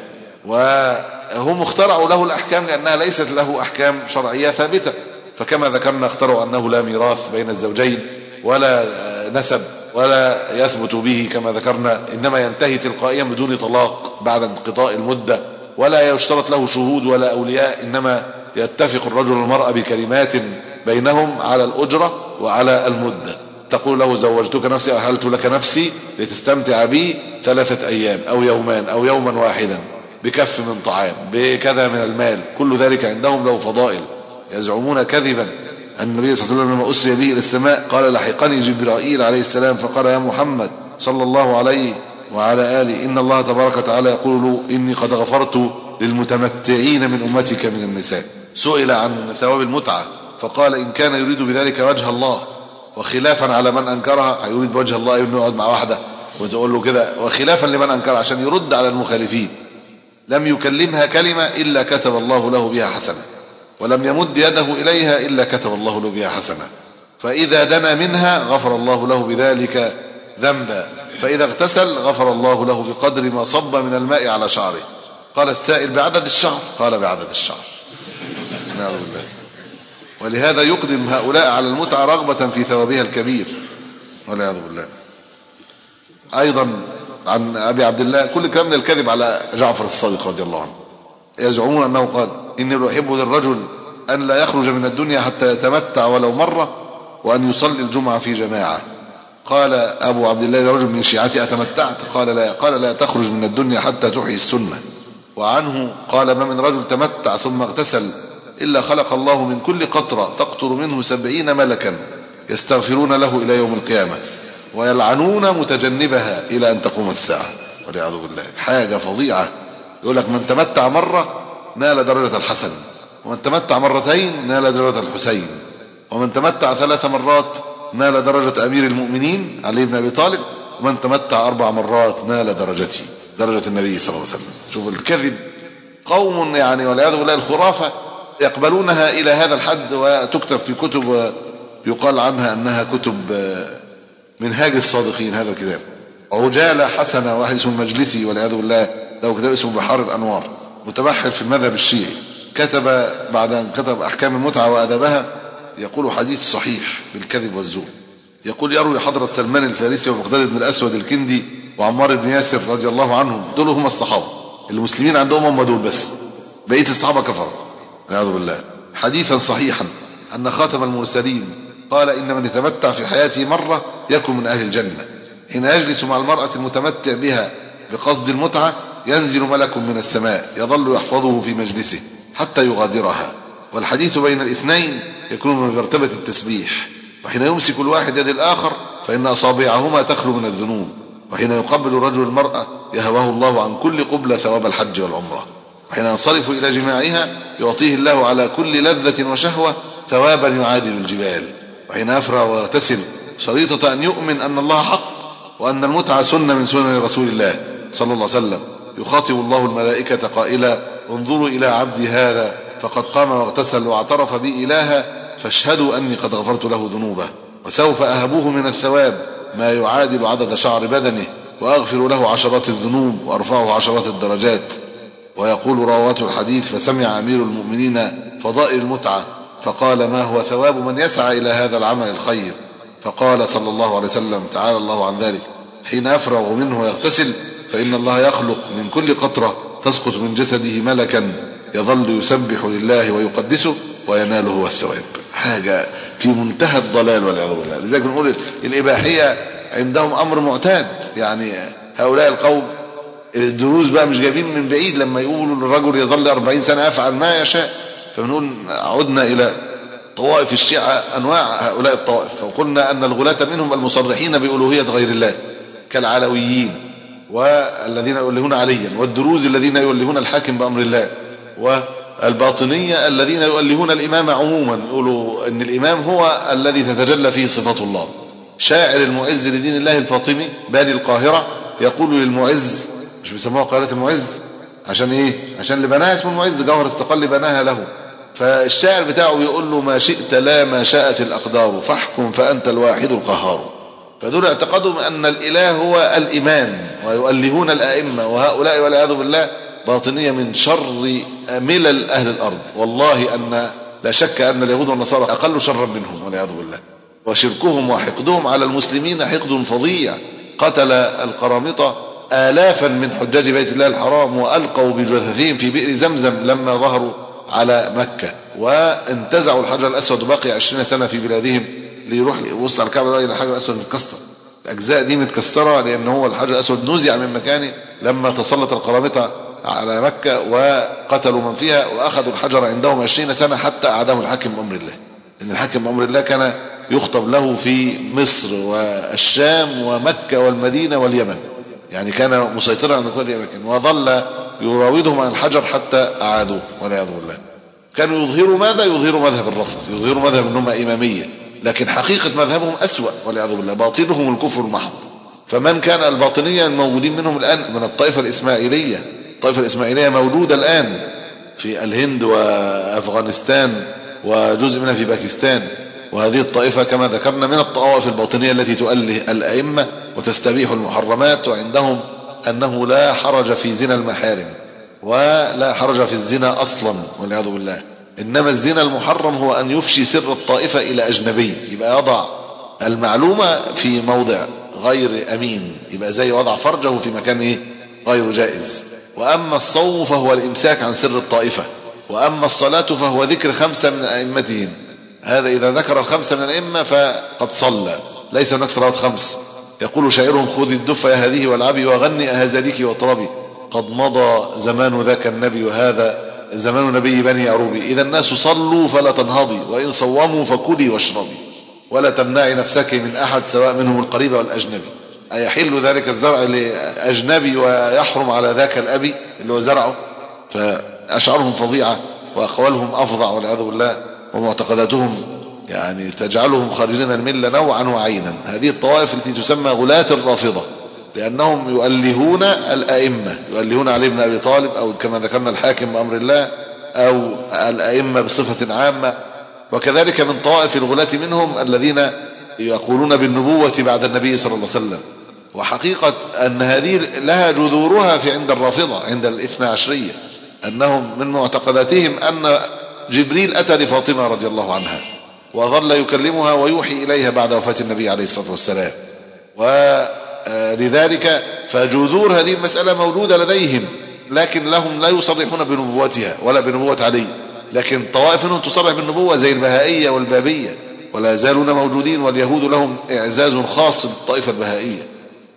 وهم اخترعوا له الأحكام لأنها ليست له أحكام شرعية ثابتة. فكما ذكرنا اخترعوا أنه لا ميراث بين الزوجين ولا نسب ولا يثبت به كما ذكرنا إنما ينتهي تلقائيا بدون طلاق بعد انقضاء المدة ولا يشترط له شهود ولا أولياء إنما يتفق الرجل والمرأة بكلمات بينهم على الأجرة وعلى المدة. تقول له زوجتك نفسي أو أحلت لك نفسي لتستمتع بي ثلاثة أيام أو يومان أو يوما واحدا بكف من طعام بكذا من المال كل ذلك عندهم له فضائل. يزعمون كذبا أن النبي صلى الله عليه وسلم لما أسري به إلى السماء. قال لحقني جبرائيل عليه السلام فقال يا محمد صلى الله عليه وعلى آله إن الله تبارك وتعالى يقول له إني قد غفرت للمتمتعين من أمتك من النساء. سئل عن ثواب المتعة فقال إن كان يريد بذلك وجه الله وخلافا على من أنكرها هيريد بوجه الله إنه يقعد مع واحدة وتقول له كده وخلافا لمن أنكرها عشان يرد على المخالفين. لم يكلمها كلمة إلا كتب الله له بها حسنة ولم يمد يده إليها إلا كتب الله له بها حسنة. فإذا دنا منها غفر الله له بذلك ذنبا. فإذا اغتسل غفر الله له بقدر ما صب من الماء على شعره. قال السائل بعدد الشهر؟ قال بعدد الشهر. نعوذ بالله. ولهذا يقدم هؤلاء على المتعة رغبة في ثوابها الكبير. والعياذ بالله. أيضا عن أبي عبد الله كل كلام الكذب على جعفر الصادق رضي الله عنه. يزعمون أنه قال إني أحب للرجل أن لا يخرج من الدنيا حتى يتمتع ولو مرة وأن يصلي الجمعة في جماعة. قال أبو عبد الله رجل من شيعتي أتمتعت؟ قال لا قال لا تخرج من الدنيا حتى تحيي السنة. وعنه قال ما من رجل تمتع ثم اغتسل إلا خلق الله من كل قطرة تقطر منه سبعين ملكا يستغفرون له إلى يوم القيامة ويلعنون متجنبها إلى أن تقوم الساعة. والعياذ بالله. حاجة فظيعة. يقول لك من تمتع مرة نال درجة الحسن ومن تمتع مرتين نال درجة الحسين ومن تمتع ثلاث مرات نال درجة أمير المؤمنين علي بن أبي طالب ومن تمتع أربع مرات نال درجتي درجة النبي صلى الله عليه وسلم. شوف الكذب قوم يعني والعياذ بالله الخرافة يقبلونها إلى هذا الحد وتكتب في كتب يقال عنها أنها كتب منهاج الصادقين هذا الكتاب. عجالة حسنة واحد اسمه المجلسي والعياذ بالله له كتاب اسمه بحار الأنوار. متبحر في المذهب الشيعي. كتب بعد أن كتب أحكام المتعة وأدبها يقول حديث صحيح بالكذب والزور. يقول يروي حضرة سلمان الفارسي ومقداد بن الأسود الكندي وعمار بن ياسر رضي الله عنهم دول هم الصحابة. المسلمين عندهم هم دول بس. بقية الصحابة كفروا. والعياذ بالله. حديثا صحيحا أن خاتم المرسلين قال إن من يتمتع في حياته مرة يكن من أهل الجنة. حين يجلس مع المرأة المتمتع بها بقصد المتعة ينزل ملك من السماء يظل يحفظه في مجلسه حتى يغادرها. والحديث بين الاثنين يكون من مرتبة التسبيح. وحين يمسك الواحد يد الآخر فإن أصابعهما تخلو من الذنوب. وحين يقبل الرجل المرأة يهواه الله عن كل قبلة ثواب الحج والعمرة. وحين ينصرف إلى جماعها يعطيه الله على كل لذة وشهوة ثوابا يعادل الجبال. وحين يفرغ ويغتسل شريطة أن يؤمن أن الله حق وأن المتعة سنة من سنن رسول الله صلى الله عليه وسلم. يخاطب الله الملائكة قائلا انظروا إلى عبدي هذا فقد قام واغتسل واعترف بي إلها فاشهدوا أني قد غفرت له ذنوبه. وسوف أهبوه من الثواب ما يعادل عدد شعر بدنه وأغفر له عشرات الذنوب وأرفعه عشرات الدرجات. ويقول رواه الحديث فسمع أمير المؤمنين فضائل المتعة فقال ما هو ثواب من يسعى إلى هذا العمل الخير؟ فقال صلى الله عليه وسلم تعالى الله عن ذلك. حين أفرغ منه ويغتسل فإن الله يخلق من كل قطرة تسقط من جسده ملكا يظل يسبح لله ويقدسه ويناله هو الثواب حاجة في منتهى الضلال والعياذ بالله. لذلك نقول الإباحية عندهم أمر معتاد. يعني هؤلاء القوم الدروز بقى مش جايبين من بعيد. لما يقولوا الرجل يظل 40 سنة يفعل ما يشاء فبنقول عدنا إلى طوائف الشيعة أنواع هؤلاء الطوائف. فقلنا أن الغلاة منهم المصرحين بألوهية غير الله كالعلويين. والذين يولهون عليا والدروز الذين يولهون الحاكم بأمر الله والباطنية الذين يؤلهون الإمام عموما يقولوا أن الإمام هو الذي تتجلى فيه صفات الله. شاعر المعز لدين الله الفاطمي باني القاهرة يقول للمعز مش بيسموها قاهرة المعز؟ عشان إيه؟ عشان اللي بناها اسمه المعز جوهر استقل بناها له. فالشاعر بتاعه بيقول له ما شئت لا ما شاءت الأقدار فاحكم فأنت الواحد القهار. فدول اعتقدهم أن الإله هو الإمام ويؤلهون الأئمة وهؤلاء والعياذ بالله باطنية من شر ملل أهل الأرض. والله أن لا شك أن اليهود والنصارى أقل شرا منهم والعياذ بالله. وشركهم وحقدهم على المسلمين حقد فظيع. قتل القرامطة آلافا من حجاج بيت الله الحرام وألقوا بجثثهم في بئر زمزم لما ظهروا على مكة. وانتزعوا الحجر الأسود وبقي عشرين سنة في بلادهم. ليروح يبص على الكعبة الحجر الأسود متكسر. الأجزاء دي متكسرة لأن هو الحجر الأسود نزع من مكانه لما تسلط القرامطة على مكة وقتلوا من فيها وأخذوا الحجر عندهم عشرين سنة حتى أعداه الحاكم بأمر الله. إن الحاكم بأمر الله كان يخطب له في مصر والشام ومكة والمدينة واليمن. يعني كان مسيطرا على كل أماكن وظل يراودهم عن الحجر حتى أعادوه. والعياذ بالله. كانوا يظهروا ماذا؟ يظهروا مذهب الرفض. يظهروا مذهب أنهم إمامية. لكن حقيقة مذهبهم أسوأ والعياذ بالله باطنهم الكفر المحض فمن كان الباطنية الموجودين منهم الآن؟ من الطائفة الإسماعيلية. الطائفة الإسماعيلية موجودة الآن في الهند وأفغانستان وجزء منها في باكستان. وهذه الطائفة كما ذكرنا من الطوائف الباطنية التي تؤله الأئمة وتستبيح المحرمات وعندهم أنه لا حرج في زنا المحارم ولا حرج في الزنا أصلا والعياذ بالله. إنما الزنا المحرم هو أن يفشي سر الطائفة إلى أجنبي يبقى يضع المعلومة في موضع غير أمين يبقى زي وضع فرجه في مكان إيه؟ غير جائز. وأما الصوم فهو الإمساك عن سر الطائفة وأما الصلاة فهو ذكر خمسة من أئمتهم. هذا إذا ذكر الخمسة من الأئمة فقد صلى ليس هناك صلوات خمس. يقول شاعرهم خذ الدف يا هذه والعبي وغني أهزليك واطربي قد مضى زمان ذاك النبي وهذا زمان نبي بني عروبي إذا الناس صلوا فلا تنهضي وإن صوموا فكلي واشربي. ولا تمنعي نفسك من أحد سواء منهم القريب والأجنبي أيحل ذلك الزرع لأجنبي ويحرم على ذاك الأبي اللي هو زرعه؟ فأشعارهم فظيعة وأقوالهم أفظع والعياذ بالله ومعتقداتهم يعني تجعلهم خارجين الملة نوعا وعينا. هذه الطوائف التي تسمى غلاة الرافضة لأنهم يؤلهون الأئمة. يؤلهون علي بن أبي طالب أو كما ذكرنا الحاكم بأمر الله أو الأئمة بصفة عامة. وكذلك من طوائف الغلاة منهم الذين يقولون بالنبوة بعد النبي صلى الله عليه وسلم. وحقيقة أن هذه لها جذورها في عند الرافضة عند الاثنى عشرية. أنهم من معتقداتهم أن جبريل أتى لفاطمة رضي الله عنها وظل يكلمها ويوحي إليها بعد وفاة النبي عليه الصلاة والسلام. ولذلك فجذور هذه المسألة موجودة لديهم لكن لهم لا يصرحون بنبوتها ولا بنبوة علي. لكن طوائف منهم تصرح بالنبوة زي البهائية والبابية. ولا يزالون موجودين واليهود لهم إعزاز خاص بالطائفة البهائية.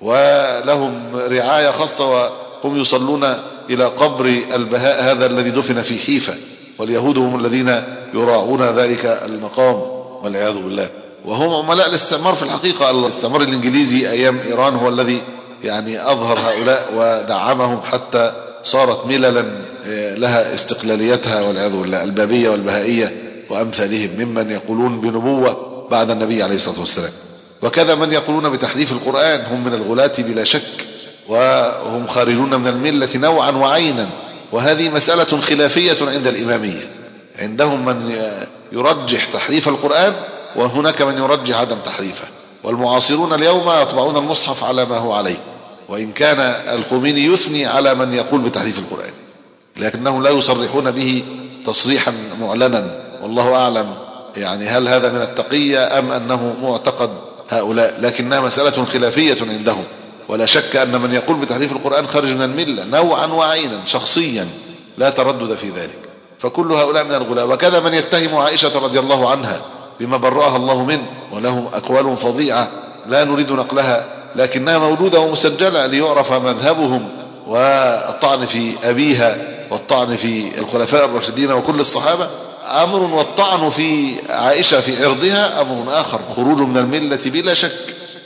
ولهم رعاية خاصة وهم يصلون إلى قبر البهاء هذا الذي دفن في حيفا. واليهود هم الذين يراعون ذلك المقام والعياذ بالله. وهم عملاء الاستعمار في الحقيقة. الاستعمار الإنجليزي أيام إيران هو الذي يعني أظهر هؤلاء ودعمهم حتى صارت مللا آه، لها استقلاليتها والعياذ بالله البابية والبهائية وأمثالهم ممن يقولون بنبوة بعد النبي عليه الصلاة والسلام. وكذا من يقولون بتحريف القرآن هم من الغلاة بلا شك وهم خارجون من الملة نوعا وعينا. وهذه مسألة خلافية عند الإمامية. عندهم من يرجح تحريف القرآن وهناك من يرجح عدم تحريفه والمعاصرون اليوم يطبعون المصحف على ما هو عليه. وإن كان الخميني يثني على من يقول بتحريف القرآن. لكنهم لا يصرحون به تصريحا معلنا. والله أعلم يعني هل هذا من التقية أم أنه معتقد هؤلاء. لكنها مسألة خلافية عندهم. ولا شك أن من يقول بتحريف القرآن خارج من الملة نوعا وعينا شخصيا لا تردد في ذلك. فكل هؤلاء من الغلاة. وكذا من يتهم عائشة رضي الله عنها. بما برأها الله منه ولهم أقوال فظيعة لا نريد نقلها لكنها مولودة ومسجلة ليعرف مذهبهم والطعن في أبيها والطعن في الخلفاء الراشدين وكل الصحابة. أمر والطعن في عائشة في عرضها أمر آخر خروج من الملة بلا شك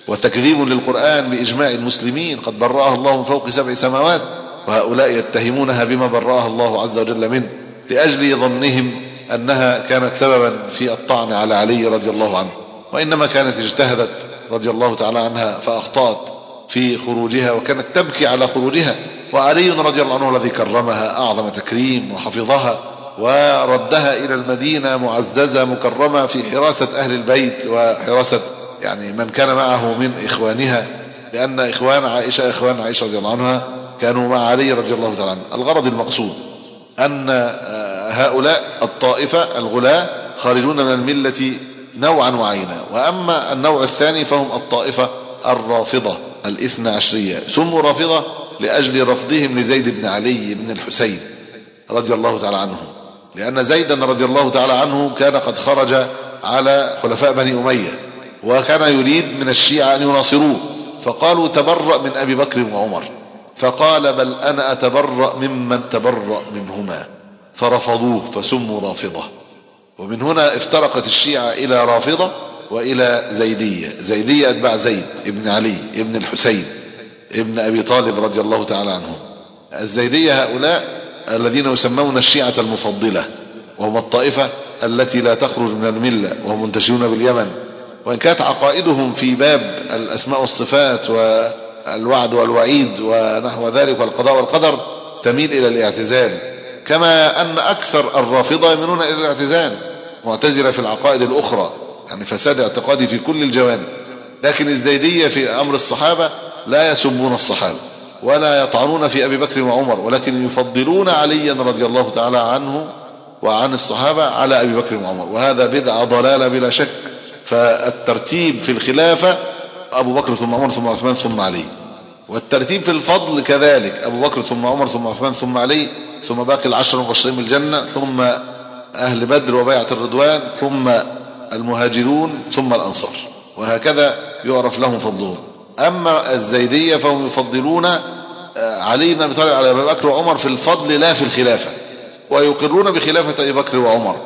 وتكذيب للقرآن بإجماع المسلمين قد برأها الله من فوق سبع سماوات وهؤلاء يتهمونها بما برأها الله عز وجل منه لأجل ظنهم أنها كانت سببا في الطعن على علي رضي الله عنه وإنما كانت اجتهدت رضي الله تعالى عنها فأخطأت في خروجها وكانت تبكي على خروجها. وعلي رضي الله عنه الذي كرمها أعظم تكريم وحفظها وردها إلى المدينة معززة مكرمة في حراسة أهل البيت وحراسة يعني من كان معه من إخوانها لأن إخوان عائشة إخوان عائشة رضي الله عنها كانوا مع علي رضي الله تعالى عنه. الغرض المقصود أن هؤلاء الطائفة الغلاة خارجون من الملة نوعا وعينا. وأما النوع الثاني فهم الطائفة الرافضة الاثنى عشرية. سموا رافضة لأجل رفضهم لزيد بن علي بن الحسين رضي الله تعالى عنه. لأن زيدا رضي الله تعالى عنه كان قد خرج على خلفاء بني أمية وكان يريد من الشيعة أن يناصروه. فقالوا تبرأ من أبي بكر وعمر. فقال بل أنا أتبرأ ممن تبرأ منهما. فرفضوه فسموا رافضة. ومن هنا افترقت الشيعة إلى رافضة وإلى زيدية. زيدية أتباع زيد ابن علي ابن الحسين ابن أبي طالب رضي الله تعالى عنه الزيدية هؤلاء الذين يسمون الشيعة المفضلة وهم الطائفة التي لا تخرج من الملة وهم منتشرون باليمن. وإن كانت عقائدهم في باب الأسماء والصفات والوعد والوعيد ونحو ذلك والقضاء والقدر تميل إلى الاعتزال. كما أن أكثر الرافضة يميلون إلى الاعتزال معتزلة في العقائد الأخرى يعني فساد اعتقادي في كل الجوانب. لكن الزيدية في أمر الصحابة لا يسبون الصحابة ولا يطعنون في أبي بكر وعمر ولكن يفضلون عليا رضي الله تعالى عنه وعن الصحابة على أبي بكر وعمر. وهذا بدعة ضلالة بلا شك. فالترتيب في الخلافة أبو بكر ثم عمر ثم عثمان ثم علي. والترتيب في الفضل كذلك أبو بكر ثم عمر ثم عثمان ثم علي. ثم باقي العشر المبشرين بالجنة ثم أهل بدر وبيعة الرضوان ثم المهاجرون ثم الأنصار وهكذا يعرف لهم فضلهم أما الزيدية فهم يفضلون آه، علي بن أبي طالب على أبي بكر وعمر في الفضل لا في الخلافة ويقرون بخلافة أبي بكر وعمر.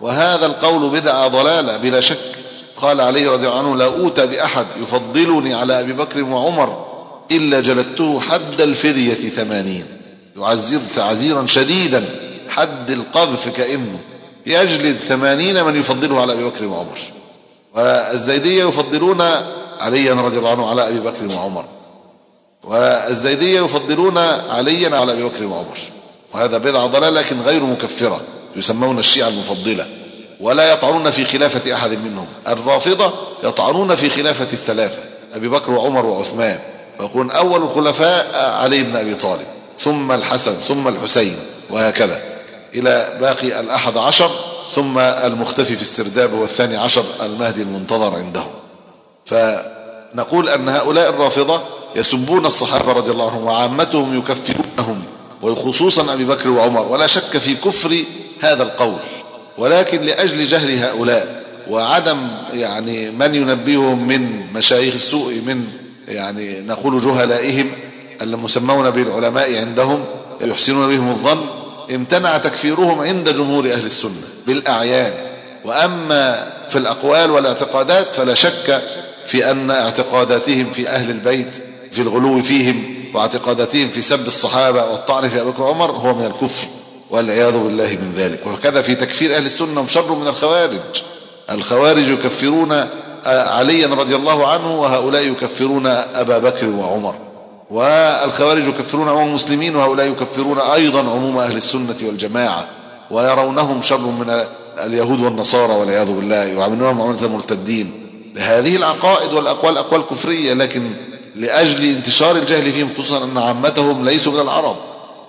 وهذا القول بدعة ضلالة بلا شك. قال عليه رضي الله عنه لا أوتى بأحد يفضلني على أبي بكر وعمر إلا جلدته حد الفرية ثمانين. يعزر تعزيرا شديدا. حد القذف كأنه يجلد ثمانين من يفضله على أبي بكر وعمر. والزيدية يفضلون عليا رضي الله عنه على أبي بكر وعمر. والزيدية يفضلون عليا على أبي بكر وعمر. وهذا بدعة ضلال لكن غير مكفرة. يسمون الشيعة المفضلة. ولا يطعنون في خلافة أحد منهم. الرافضة يطعنون في خلافة الثلاثة. أبي بكر وعمر وعثمان. ويقولون أول الخلفاء علي بن أبي طالب. ثم الحسن ثم الحسين وهكذا. إلى باقي الأحد عشر ثم المختفي في السرداب هو الثاني عشر المهدي المنتظر عندهم. فنقول أن هؤلاء الرافضة يسبون الصحابة رضي الله عنهم وعامتهم يكفرونهم وخصوصا أبي بكر وعمر. ولا شك في كفر هذا القول. ولكن لأجل جهل هؤلاء وعدم يعني من ينبههم من مشايخ السوء من يعني نقول جهلائهم المسمون بالعلماء عندهم يحسنون بهم الظن امتنع تكفيرهم عند جمهور أهل السنة بالأعيان. وأما في الأقوال والاعتقادات فلا شك في أن اعتقاداتهم في أهل البيت في الغلو فيهم واعتقاداتهم في سب الصحابة والطعن في أبي بكر وعمر هو من الكفر والعياذ بالله من ذلك. وهكذا في تكفير أهل السنة شر من الخوارج. الخوارج يكفرون عليا رضي الله عنه وهؤلاء يكفرون أبا بكر وعمر. والخوارج يكفرون عموم المسلمين وهؤلاء يكفرون أيضا عموم أهل السنة والجماعة ويرونهم شر من اليهود والنصارى والعياذ بالله يعاملونهم معاملة المرتدين. لهذه العقائد والأقوال أقوال كفرية لكن لأجل انتشار الجهل فيهم خصوصا أن عامتهم ليسوا من العرب.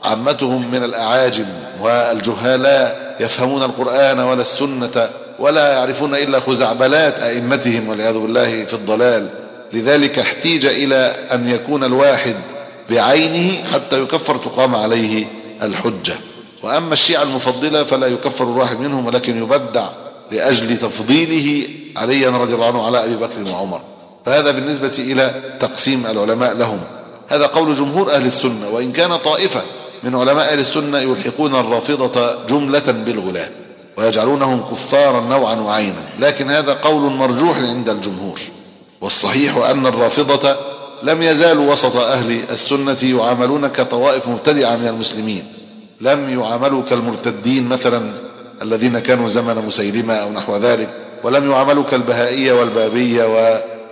عامتهم من الأعاجم والجهلاء يفهمون القرآن ولا السنة ولا يعرفون إلا خزعبلات أئمتهم والعياذ بالله في الضلال. لذلك احتيج إلى أن يكون الواحد بعينه حتى يكفر تقام عليه الحجة. وأما الشيعة المفضلة فلا يكفر الواحد منهم ولكن يبدع لأجل تفضيله عليا رضي الله عنه على أبي بكر وعمر. فهذا بالنسبة إلى تقسيم العلماء لهم. هذا قول جمهور أهل السنة وإن كان طائفة من علماء أهل السنة يلحقون الرافضة جملة بالغلاة ويجعلونهم كفارا نوعا وعينا. لكن هذا قول مرجوح عند الجمهور. والصحيح أن الرافضة لم يزالوا وسط أهل السنة يعاملون كطوائف مبتدعة من المسلمين لم يعاملوا كالمرتدين مثلا الذين كانوا زمن مسيلمة أو نحو ذلك ولم يعاملوا كالبهائية والبابية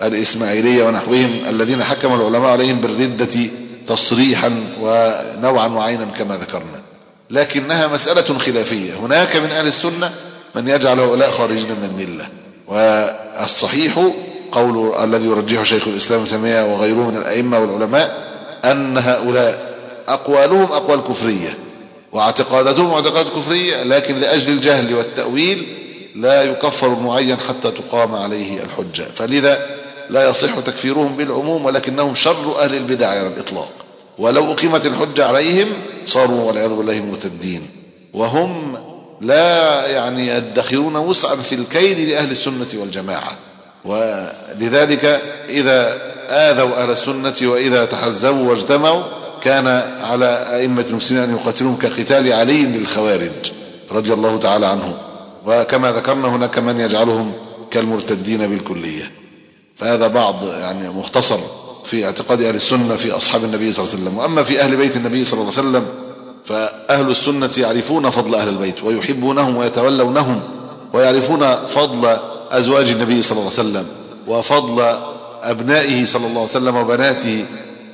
والإسماعيلية ونحوهم الذين حكم العلماء عليهم بالردة تصريحا ونوعا وعينا كما ذكرنا. لكنها مسألة خلافية. هناك من أهل السنة من يجعل هؤلاء خارجين من الملة والصحيح قول الذي يرجحه شيخ الإسلام تيمية وغيره من الأئمة والعلماء أن هؤلاء أقوالهم أقوال كفرية واعتقاداتهم اعتقاد كفرية لكن لأجل الجهل والتأويل لا يكفر المعين حتى تقام عليه الحجة. فلذا لا يصح تكفيرهم بالعموم ولكنهم شر أهل البدع على الإطلاق. ولو أقيمت الحجة عليهم صاروا والعياذ بالله مرتدين. وهم لا يعني يدخرون وسعا في الكيد لأهل السنة والجماعة. ولذلك إذا آذوا أهل السنة وإذا تحزبوا واجتمعوا كان على أئمة المسلمين أن يقاتلون كقتال علي للخوارج رضي الله تعالى عنه وكما ذكرنا هناك من يجعلهم كالمرتدين بالكلية. فهذا بعض يعني مختصر في اعتقاد أهل السنة في أصحاب النبي صلى الله عليه وسلم. وأما في أهل بيت النبي صلى الله عليه وسلم فأهل السنة يعرفون فضل أهل البيت ويحبونهم ويتولونهم ويعرفون فضل أزواج النبي صلى الله عليه وسلم وفضل أبنائه صلى الله عليه وسلم وبناته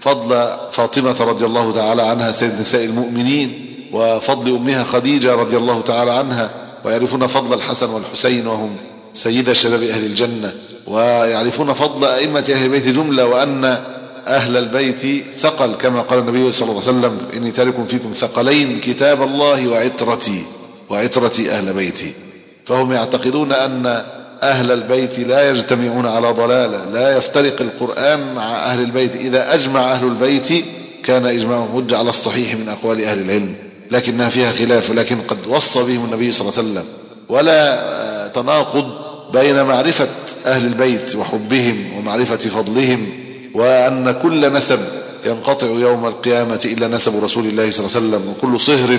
فضل فاطمة رضي الله تعالى عنها سيد نساء المؤمنين وفضل أمها خديجة رضي الله تعالى عنها ويعرفون فضل الحسن والحسين وهم سيد شباب أهل الجنة ويعرفون فضل أئمة أهل البيت جملة وأن أهل البيت ثقل كما قال النبي صلى الله عليه وسلم إني تارك فيكم ثقلين كتاب الله وعترتي وعترتي أهل بيتي. فهم يعتقدون أن أهل البيت لا يجتمعون على ضلالة لا يفترق القرآن مع أهل البيت. إذا أجمع أهل البيت كان إجماعهم حجة على الصحيح من أقوال أهل العلم لكنها فيها خلاف لكن قد وصى بهم النبي صلى الله عليه وسلم. ولا تناقض بين معرفة أهل البيت وحبهم ومعرفة فضلهم وأن كل نسب ينقطع يوم القيامة إلا نسب رسول الله صلى الله عليه وسلم وكل صهر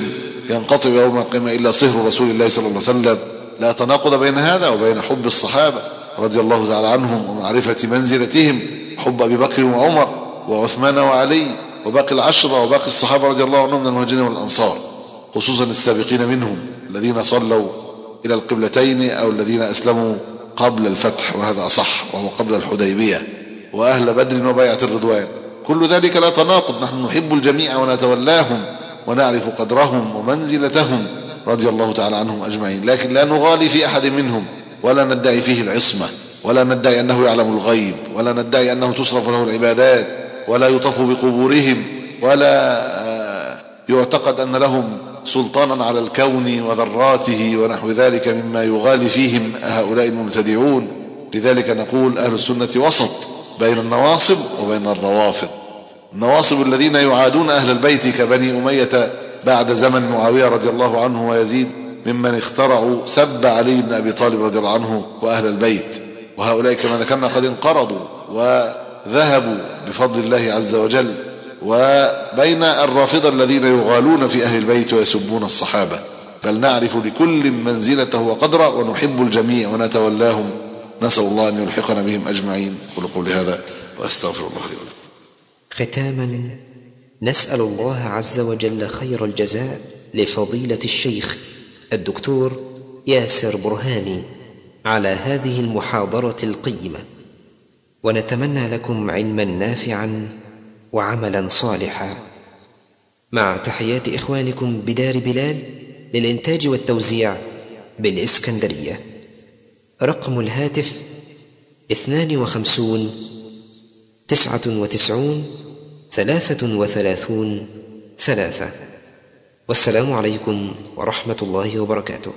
ينقطع يوم القيامة إلا صهر رسول الله صلى الله عليه وسلم. لا تناقض بين هذا وبين حب الصحابة رضي الله تعالى عنهم ومعرفة منزلتهم حب أبي بكر وعمر وعثمان وعلي وباقي العشرة وباقي الصحابة رضي الله عنهم من المهاجرين والأنصار خصوصا السابقين منهم الذين صلوا إلى القبلتين أو الذين أسلموا قبل الفتح وهذا أصح وهو قبل الحديبية وأهل بدر وبيعة الرضوان. كل ذلك لا تناقض نحن نحب الجميع ونتولاهم ونعرف قدرهم ومنزلتهم. رضي الله تعالى عنهم أجمعين. لكن لا نغالي في أحد منهم ولا ندعي فيه العصمة ولا ندعي أنه يعلم الغيب ولا ندعي أنه تصرف له العبادات ولا يطف بقبورهم ولا آه، يعتقد أن لهم سلطانا على الكون وذراته ونحو ذلك مما يغالي فيهم هؤلاء المبتدعون. لذلك نقول أهل السنة وسط بين النواصب وبين الروافض. النواصب الذين يعادون أهل البيت كبني أمية بعد زمن معاوية رضي الله عنه ويزيد ممن اخترعوا سب علي بن أبي طالب رضي الله عنه وأهل البيت. وهؤلاء كما ذكرنا قد انقرضوا وذهبوا بفضل الله عز وجل وبين الرافضة الذين يغالون في أهل البيت ويسبون الصحابة. بل نعرف لكل منزلته وقدرة ونحب الجميع ونتولاهم. نسأل الله أن يلحقنا بهم أجمعين. قل قولي هذا وأستغفر الله لي ولكم. ختاما نسأل الله عز وجل خير الجزاء لفضيلة الشيخ الدكتور ياسر برهامي على هذه المحاضرة القيمة. ونتمنى لكم علما نافعا وعملا صالحا. مع تحيات إخوانكم بدار بلال للإنتاج والتوزيع بالإسكندرية. رقم الهاتف اثنان وخمسون تسعة وتسعون ثلاثة وثلاثون ثلاثة. والسلام عليكم ورحمة الله وبركاته.